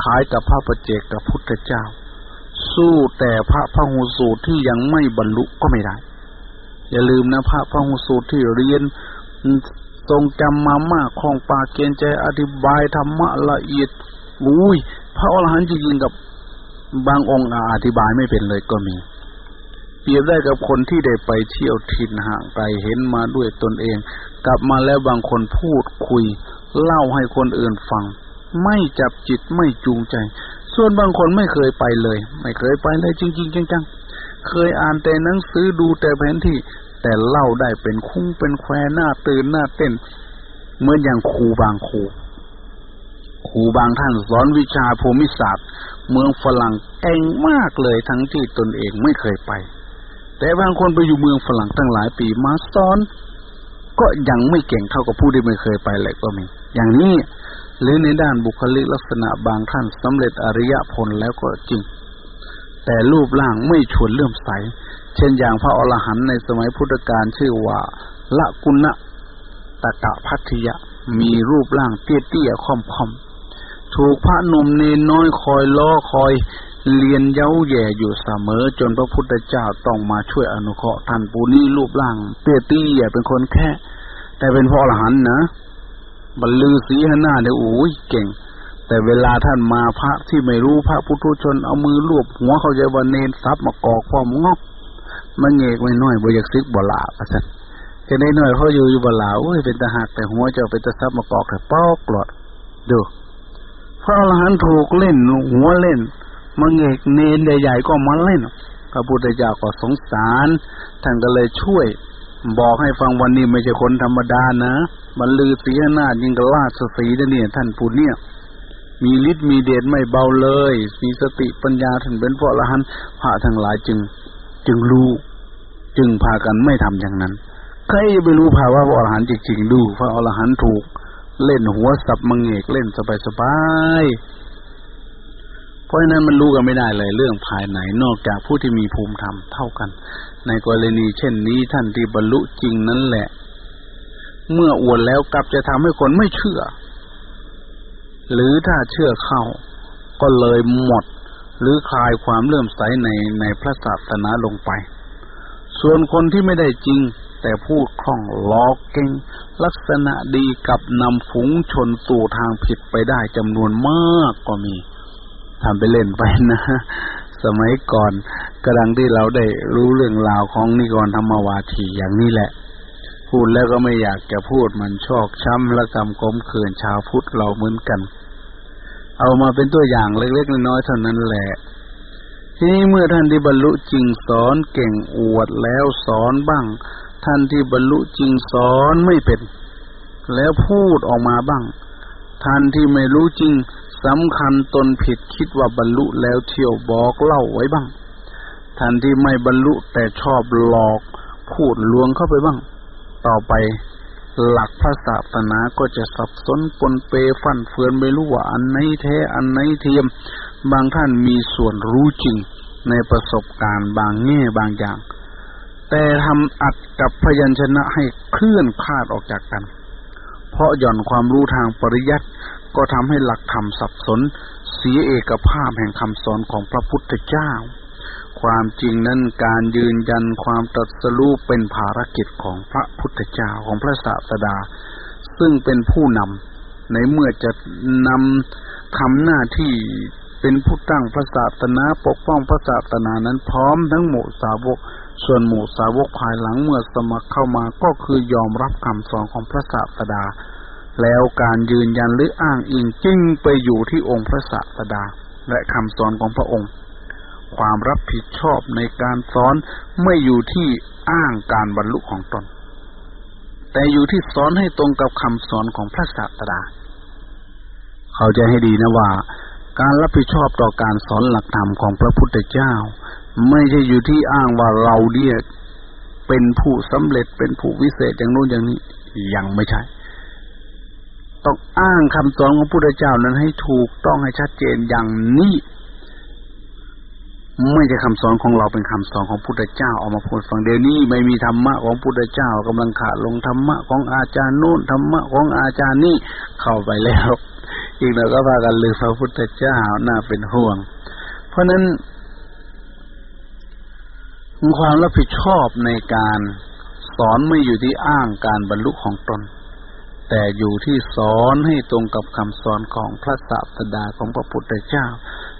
Speaker 2: คล้ายกับพระประเจกกับพุทธเจ้า สู้แต่พระพหูสูตรที่ยังไม่บรรลุก็ไม่ได้ อย่าลืมนะพระพหูสูตรที่เรียนทรงจำมามากของปากเกณฑ์ใจอธิบายธรรมะละเอียดอุ้ยพระอรหันต์จริงๆกับบางองค์อธิบายไม่เป็นเลยก็มี เปรียบได้กับคนที่ได้ไปเที่ยวถิ่นห่างไกลเห็นมาด้วยตนเอง กลับมาแล้วบางคนพูดคุย เล่าให้คนอื่นฟัง ไม่จับจิตไม่จูงใจ ส่วนบางคนไม่เคยไปเลย ไม่เคยไปเลยจริง ๆ จังๆ เคยอ่านแต่หนังสือดูแต่แผนที่ แต่เล่าได้เป็นคุ้งเป็นแควหน้าตื่นหน้าเต้น เหมือนอย่างครูบางครูครูบางท่านสอนวิชาภูมิศาสตร์ เมืองฝรั่งเก่งมากเลยทั้งที่ตนเองไม่เคยไป แต่บางคนไปอยู่เมืองฝรั่งตั้งหลายปีมาสอน ก็ยังไม่เก่งเท่ากับผู้ที่ไม่เคยไปเลยก็มี อย่างนี้ หรือในด้านบุคลิกลักษณะบางท่านสำเร็จอริยผลแล้วก็จริง แต่รูปร่างไม่ชวนเลื่อมใส เช่นอย่างพระอรหันต์ในสมัยพุทธกาลชื่อว่า ละกุณะตะกะพัทยะมีรูปร่างเตี้ยๆค่อมๆถูกพระนมเนน้อยคอยล้อคอยเลียนเย้าแย่อยู่เสมอ จนพระพุทธเจ้าต้องมาช่วยอนุเคราะห์ท่านปูนี้รูปร่าง เตี้ยๆเป็นคนแค่ แต่เป็นพระอรหันต์นะ บรรลือสีหน้าเนี่ยโอ้ยเก่ง แต่เวลาท่านมาพระที่ไม่รู้พระพุทธชนเอามือรวบหัวเขาใจวันเนนซับมากอกความงอกมันเงกไม่น้อยบอยากซิกบลาประสันจะได้น้อยเขาอยู่อยู่บลาโอ้ยเป็นตาหักแต่หัวจะเป็นตาซับมากอกแต่ปอกหลอดดูพระอรหันต์ถูกเล่นหัวเล่นมันเงกเนนใหญ่ๆก็มาเล่นพระพุทธเจ้าก็สงสารท่านก็เลยช่วย บอกให้ฟังวันนี้ไม่ใช่คนธรรมดานะบรรลือศีนายิงกราชสีนะเนี่ย ท่านผู้เนี่ย มีฤทธิ์มีเดชไม่เบาเลย มีสติปัญญาท่านเป็นพระอรหันต์พระทั้งหลายจึง จึงรู้ จึงพากันไม่ทำอย่างนั้น ใครจะไปรู้ภาวะพระอรหันต์จริงๆดูพระอรหันต์ถูก เล่นหัวสับมังเอกเล่นสบายๆเพราะฉะนั้นมันรู้กันไม่ได้เลย เรื่องภายในนอกจากผู้ที่มีภูมิธรรมเท่ากัน ในกรณีเช่นนี้ท่านที่บรรลุจริงนั้นแหละ เมื่ออวดแล้วกลับจะทำให้คนไม่เชื่อ หรือถ้าเชื่อเข้า ก็เลยหมด หรือคลายความเลื่อมใสในในพระศาสนาลงไป ส่วนคนที่ไม่ได้จริง แต่พูดคล่องล้อเก่ง ลักษณะดีกับนำฝูงชนสู่ทางผิดไปได้จำนวนมากก็มีทำไปเล่นไปนะ สมัยก่อนกำลังที่เราได้รู้เรื่องราวของนิกรธรรมวาทีอย่างนี้แหละ พูดแล้วก็ไม่อยากจะพูดมันชอกช้ำและกำกมเคืนชาวพุทธเราเหมือนกัน เอามาเป็นตัวอย่างเล็กๆน้อยๆเท่านั้นแหละทีนี้เมื่อท่านที่บรรลุจริงสอนเก่งอวดแล้วสอนบ้าง ท่านที่บรรลุจริงสอนไม่เป็น แล้วพูดออกมาบ้าง ท่านที่ไม่รู้จริง สำคัญตนผิดคิดว่าบรรลุแล้วเที่ยวบอกเล่าไว้บ้างท่านที่ไม่บรรลุแต่ชอบหลอกพูดลวงเข้าไปบ้าง ต่อไปหลักพระศาสนาก็จะสับสนปนเปฟันเฟือนไม่รู้ว่าอันไหนแท้อันไหนเทียม บางท่านมีส่วนรู้จริงในประสบการณ์บางแง่บางอย่าง แต่ทำอัดกับพยัญชนะให้เคลื่อนคลาดออกจากกัน เพราะหย่อนความรู้ทางปริยัติ ก็ทำให้หลักธรรมสับสน เสียเอกภาพแห่งคำสอนของพระพุทธเจ้า ความจริงนั้นการยืนยันความตรัสรู้เป็นภารกิจของพระพุทธเจ้าของพระศาสดา ซึ่งเป็นผู้นำในเมื่อจะนำทำหน้าที่เป็นผู้ตั้งพระศาสนาปกป้องพระศาสนานั้นพร้อมทั้งหมู่สาวก ส่วนหมู่สาวกภายหลังเมื่อสมัครเข้ามาก็คือยอมรับคำสอนของพระศาสดา แล้วการยืนยันหรืออ้างอิงจึงไปอยู่ที่องค์พระศาสดา และคำสอนของพระองค์ ความรับผิดชอบในการสอนไม่อยู่ที่อ้างการบรรลุของตน แต่อยู่ที่สอนให้ตรงกับคำสอนของพระศาสดา เขาจะให้ดีนะว่า การรับผิดชอบต่อการสอนหลักธรรมของพระพุทธเจ้า ไม่ใช่อยู่ที่อ้างว่าเราเนี่ยเป็นผู้สำเร็จเป็นผู้วิเศษอย่างโน้นอย่างนี้ยังไม่ใช่ ต้องอ้างคำสอนของพระพุทธเจ้านั้นให้ถูกต้องให้ชัดเจนอย่างนี้ไม่ใช่คำสอนของเราเป็นคำสอนของพุทธเจ้าออกมาพูดฟังเดี๋ยวนี้ไม่มีธรรมะของพุทธเจ้ากำลังขาดลงธรรมะของอาจารย์โน้นธรรมะของอาจารย์นี่เข้าไปแล้ว อีกหน่อยก็พากันลืมพระพุทธเจ้าน่าเป็นห่วง เพราะนั้น ความรับผิดชอบในการสอนไม่อยู่ที่อ้างการบรรลุของตน แต่อยู่ที่สอนให้ตรงกับคำสอนของพระศาสดาของพระพุทธเจ้า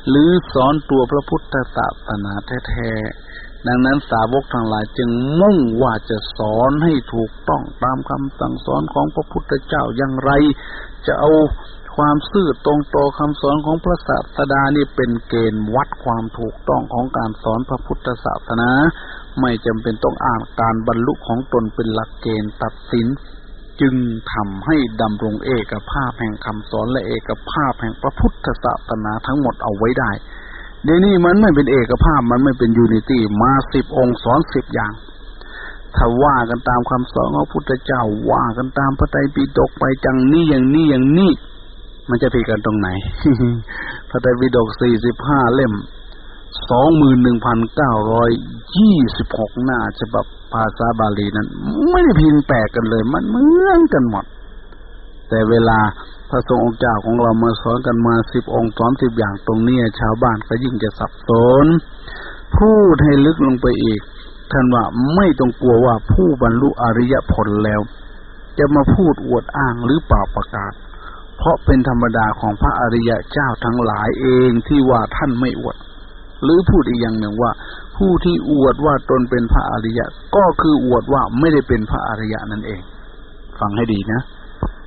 Speaker 2: หรือสอนตัวพระพุทธศาสนาแท้ๆดังนั้นสาวกทั้งหลายจึงมุ่งว่าจะสอนให้ถูกต้องตามคำสั่งสอนของพระพุทธเจ้าอย่างไร จะเอาความซื่อตรงต่อคำสอนของพระศาสดานี่เป็นเกณฑ์วัดความถูกต้องของการสอนพระพุทธศาสนา ไม่จำเป็นต้องอ่านการบรรลุของตนเป็นหลักเกณฑ์ตัดสิน จึงทำให้ดำรงเอกภาพแห่งคำสอนและเอกภาพแห่งพระพุทธศาสนาทั้งหมดเอาไว้ได้ เดี๋ยวนี้มันไม่เป็นเอกภาพมันไม่เป็นยูนิตี้มาสิบองค์สอนสิบอย่างถ้าว่ากันตามคำสอนของพระพุทธเจ้าว่ากันตามพระไตรปิฎกไปจังนี้อย่างนี้อย่างนี้มันจะผิดกันตรงไหน พระไตรปิฎกสี่สิบห้าเล่มสองหมื่นหนึ่งพันเก้าร้อยยี่สิบหกหน้าฉบับ ภาษาบาลีนั้น ไม่ได้พิมพ์แปลกกันเลย มันเหมือนกันหมด แต่เวลาพระสงฆ์องค์เจ้าของเรามาสอนกันมาสิบองค์สอนสิบอย่างตรงนี้ชาวบ้านก็ยิ่งจะสับสน พูดให้ลึกลงไปอีก ท่านว่าไม่ต้องกลัวว่าผู้บรรลุอริยผลแล้ว จะมาพูดอวดอ้างหรือเปล่าประกาศ เพราะเป็นธรรมดาของพระอริยเจ้าทั้งหลายเองที่ว่าท่านไม่อวด หรือพูดอีกอย่างหนึ่งว่า ผู้ที่อวดว่าตนเป็นพระอริยะ ก็คืออวดว่าไม่ได้เป็นพระอริยะนั่นเอง ฟังให้ดีนะ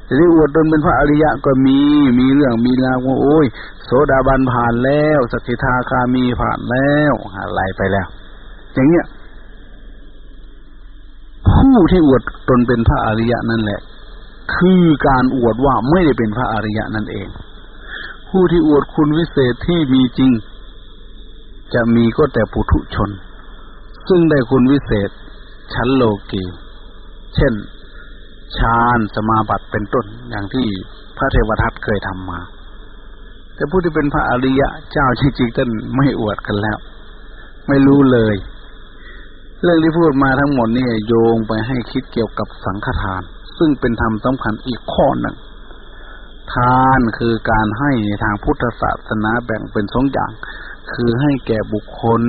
Speaker 2: จะได้อวดตนเป็นพระอริยะก็มี มีเรื่องมีราวว่าโอ้ย โสดาบันผ่านแล้ว สกิทาคามีผ่านแล้วอะไรไปแล้ว อย่างเงี้ยผู้ที่อวดตนเป็นพระอริยะนั่นแหละ คือการอวดว่าไม่ได้เป็นพระอริยะนั่นเอง ผู้ที่อวดคุณวิเศษที่มีจริง จะมีก็แต่ปุถุชน ซึ่งได้คุณวิเศษ ชั้นโลกีเช่นฌานสมาบัติเป็นต้นอย่างที่พระเทวทัตเคยทำมา แต่ผู้ที่เป็นพระอริยะเจ้าจริงๆท่านไม่อวดกันแล้ว ไม่รู้เลย เรื่องที่พูดมาทั้งหมดนี่โยงไปให้คิดเกี่ยวกับสังฆทาน ซึ่งเป็นธรรมสำคัญอีกข้อหนึ่งทานคือการให้ในทางพุทธศาสนาแบ่งเป็นสองอย่าง คือให้แก่บุคคล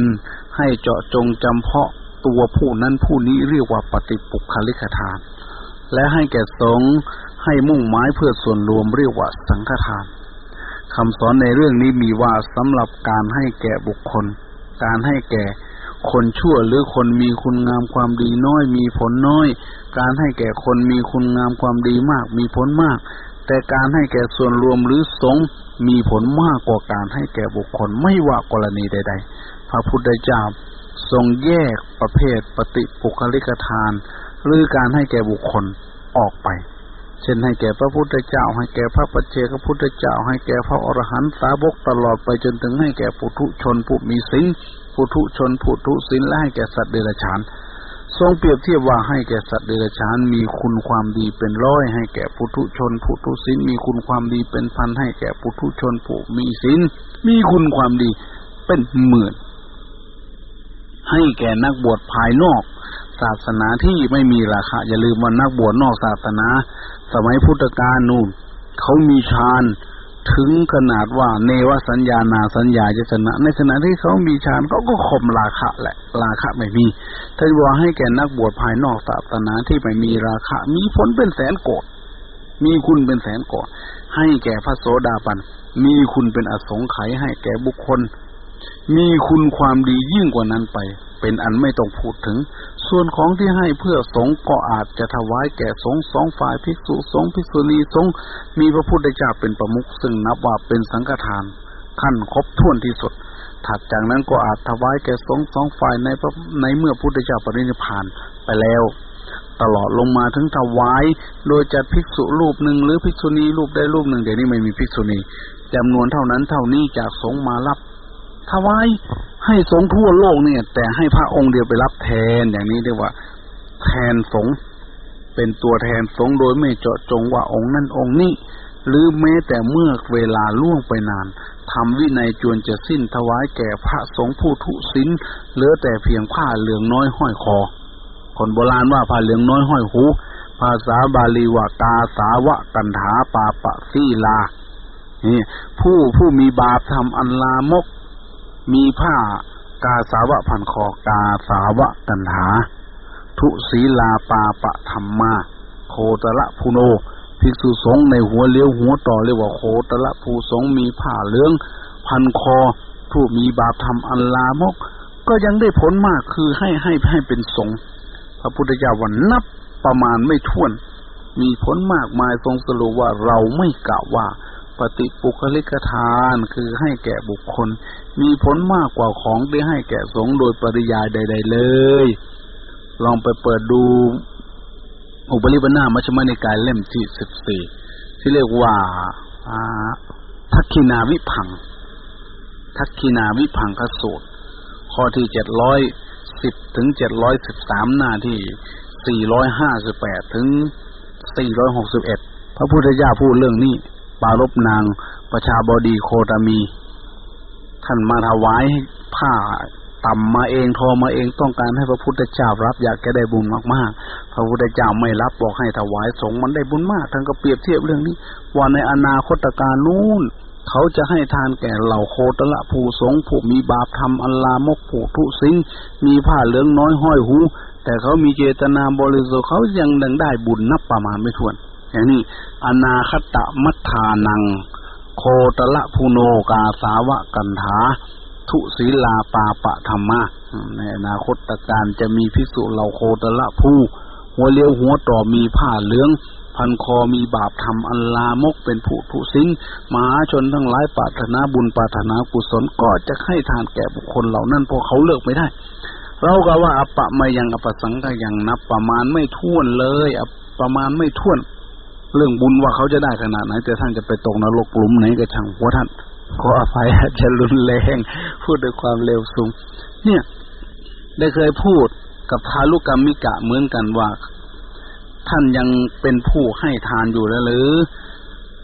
Speaker 2: ให้เจาะจงจำเพาะตัวผู้นั้นผู้นี้เรียกว่าปฏิปุคลิกทาน และให้แก่สงให้มุ่งหมายเพื่อส่วนรวมเรียกว่าสังฆทานคำสอนในเรื่องนี้มีว่าสำหรับการให้แก่บุคคล การให้แก่คนชั่วหรือคนมีคุณงามความดีน้อยมีผลน้อย การให้แก่คนมีคุณงามความดีมากมีผลมาก แต่การให้แก่ส่วนรวมหรือสงมีผลมากกว่าการให้แก่บุคคลไม่ว่ากรณีใด ๆ พระพุทธเจ้าทรงแยกประเภทปฏิปุคลิกทาน หรือการให้แก่บุคคลออกไป เช่นให้แก่พระพุทธเจ้า ให้แก่พระปัจเจกพุทธเจ้า ให้แก่พระอรหันตสาวกตลอดไปจนถึงให้แก่ปุถุชนผู้มีศีลปุถุชนปุถุศีลและให้แก่สัตว์เดรัจฉาน ทรงเปรียบเทียบว่าให้แก่สัตว์เดรัจฉานมีคุณความดีเป็นร้อยให้แก่ปุถุชนปุถุศีลมีคุณความดีเป็นพันให้แก่ปุถุชนผู้มีศีลมีคุณความดีเป็นหมื่นให้แก่นักบวชภายนอก ศาสนาที่ไม่มีราคาอย่าลืมว่านักบวชนอกศาสนา สมัยพุทธกาลนู่นเขามีฌาน ถึงขนาดว่าเนวสัญญานาสัญญาจะชนะ ในขณะที่เขามีฌานเขาก็ข่มราคะแหละ ราคะไม่มีท่านบอกให้แก่นักบวชภายนอกศาสนาที่ไม่มีราคะ มีผลเป็นแสนโกดมีคุณเป็นแสนโกดให้แก่พระโสดาบัน มีคุณเป็นอสงไขยให้แก่บุคคล มีคุณความดียิ่งกว่านั้นไป เป็นอันไม่ต้องพูดถึง ส่วนของที่ให้เพื่อสงก็อาจจะถวายแก่สงสองฝ่ายภิกษุสงภิกษุณีสงมีพระพุทธเจ้าเป็นประมุขซึ่งนับว่าเป็นสังฆทาน ขั้นครบถ้วนที่สุด ถัดจากนั้นก็อาจถวายแก่สงสองฝ่ายในในเมื่อพุทธเจ้าปรินิพานไปแล้ว ตลอดลงมาถึงถวาย โดยจัดภิกษุรูปหนึ่งหรือภิกษุณีรูปได้รูปหนึ่งเดี๋ยวนี้ไม่มีภิกษุณีจำนวนเท่านั้นเท่านี้จากสงมารับ ถวายให้สงทั่วโลกเนี่ย แต่ให้พระองค์เดียวไปรับแทนอย่างนี้เรียกว่า แทนสงเป็นตัวแทนสงโดยไม่เจาะจงว่าองค์นั้นองค์นี้หรือแม้แต่เมื่อเวลาล่วงไปนานทำวินัยจวนจะสิ้นถวายแก่พระสงฆ์ผู้ทุศินเหลือแต่เพียงผ้าเหลืองน้อยห้อยคอ คนโบราณว่าผ้าเหลืองน้อยห้อยหู ภาษาบาลีว่ากาสาวะกันถาปาปะซีลา นี่ผู้ผู้มีบาปทำอันลามก มีผ้ากาสาวะพันคอกาสาวะกันหา ทุศีลาปาปะธรรมา โคตระพุโนภิกษุสงฆ์ในหัวเลี้ยวหัวต่อเรียกว่าโคตระภูสงฆ์มีผ้าเหลือง พันคอผู้มีบาปทำอันลามก ก็ยังได้ผลมากคือให้ให้ให้เป็นสงฆ์พระพุทธเจ้าวันนับประมาณไม่ถ้วน มีผลมากมายทรงสรุปว่าเราไม่กล่าวว่า ปฏิปุคลิกทานคือให้แก่บุคคล มีผลมากกว่าของที่ให้แก่สงโดยปริยายใด ๆ เลย ลองไปเปิดดู อุปริปนามัชมานิกายเล่มที่สิบสี่ที่เรียกว่าทักขินาวิพัง ทักขินาวิพังคสูตร ข้อที่เจ็ดร้อยสิบถึงเจ็ดร้อยสิบสามหน้าที่สี่ร้อยห้าสิบแปดถึงสี่ร้อยหกสิบเอ็ดพระพุทธเจ้าพูดเรื่องนี้ ปารบนางประชาบดีโคตมี ท่านมาถวายผ้าต่ำมาเองทอมาเองต้องการให้พระพุทธเจ้ารับอยากแกได้บุญมากๆ พระพุทธเจ้าไม่รับบอกให้ถวายสงมันได้บุญมากท่านก็เปรียบเทียบเรื่องนี้ ว่าในอนาคตการนู้นเขาจะให้ทานแก่เหล่าโคตละผู้สงผู้มีบาปทำอัลลามกผู้ทุสิงมีผ้าเหลืองน้อยห้อยหู แต่เขามีเจตนาบริสุทธิ์เขายังดังได้บุญนับประมาณไม่ถ้วนอย่างนี้อนาคตมัทานัง โคตละภูโนกาสาวะกันถาทุศีลาปาปะธรรมะในอนาคตการจะมีพิสุเหล่าโคตละผู้หัวเลี้ยวหัวต่อมีผ้าเหลือง พันคอมีบาปทำอันลามกเป็นผู้ทุสินมหาชนทั้งหลายปรารถนาบุญปรารถนากุศลก็จะให้ทานแก่บุคคลเหล่านั้นเพราะเขาเลือกไม่ได้ เราก็ว่าอปะมายังอปสังก็ยังนับประมาณไม่ท่วนเลยอประมาณไม่ท่วน เรื่องบุญว่าเขาจะได้ขนาดไหน แต่ท่านจะไปตกนรกหลุมไหนก็ช่างหัวท่านขออภัยอาจจะรุนแรง พูดด้วยความเร็วสูง เนี่ย ได้เคยพูดกับพาลุกรรมิกะเหมือนกันว่า ท่านยังเป็นผู้ให้ทานอยู่แล้วหรือ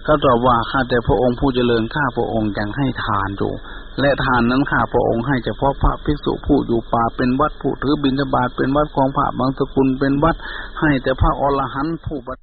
Speaker 2: ก็ตอบว่าข้าแต่พระองค์ผู้เจริญข้าพระองค์ยังให้ทานอยู่ และทานนั้นข้าพระองค์ให้เฉพาะพระภิกษุผู้อยู่ป่าเป็นวัดผู้ถือบิณฑบาตเป็นวัดของพระบางสกุลเป็นวัดให้แต่พระอรหันต์ผู้บั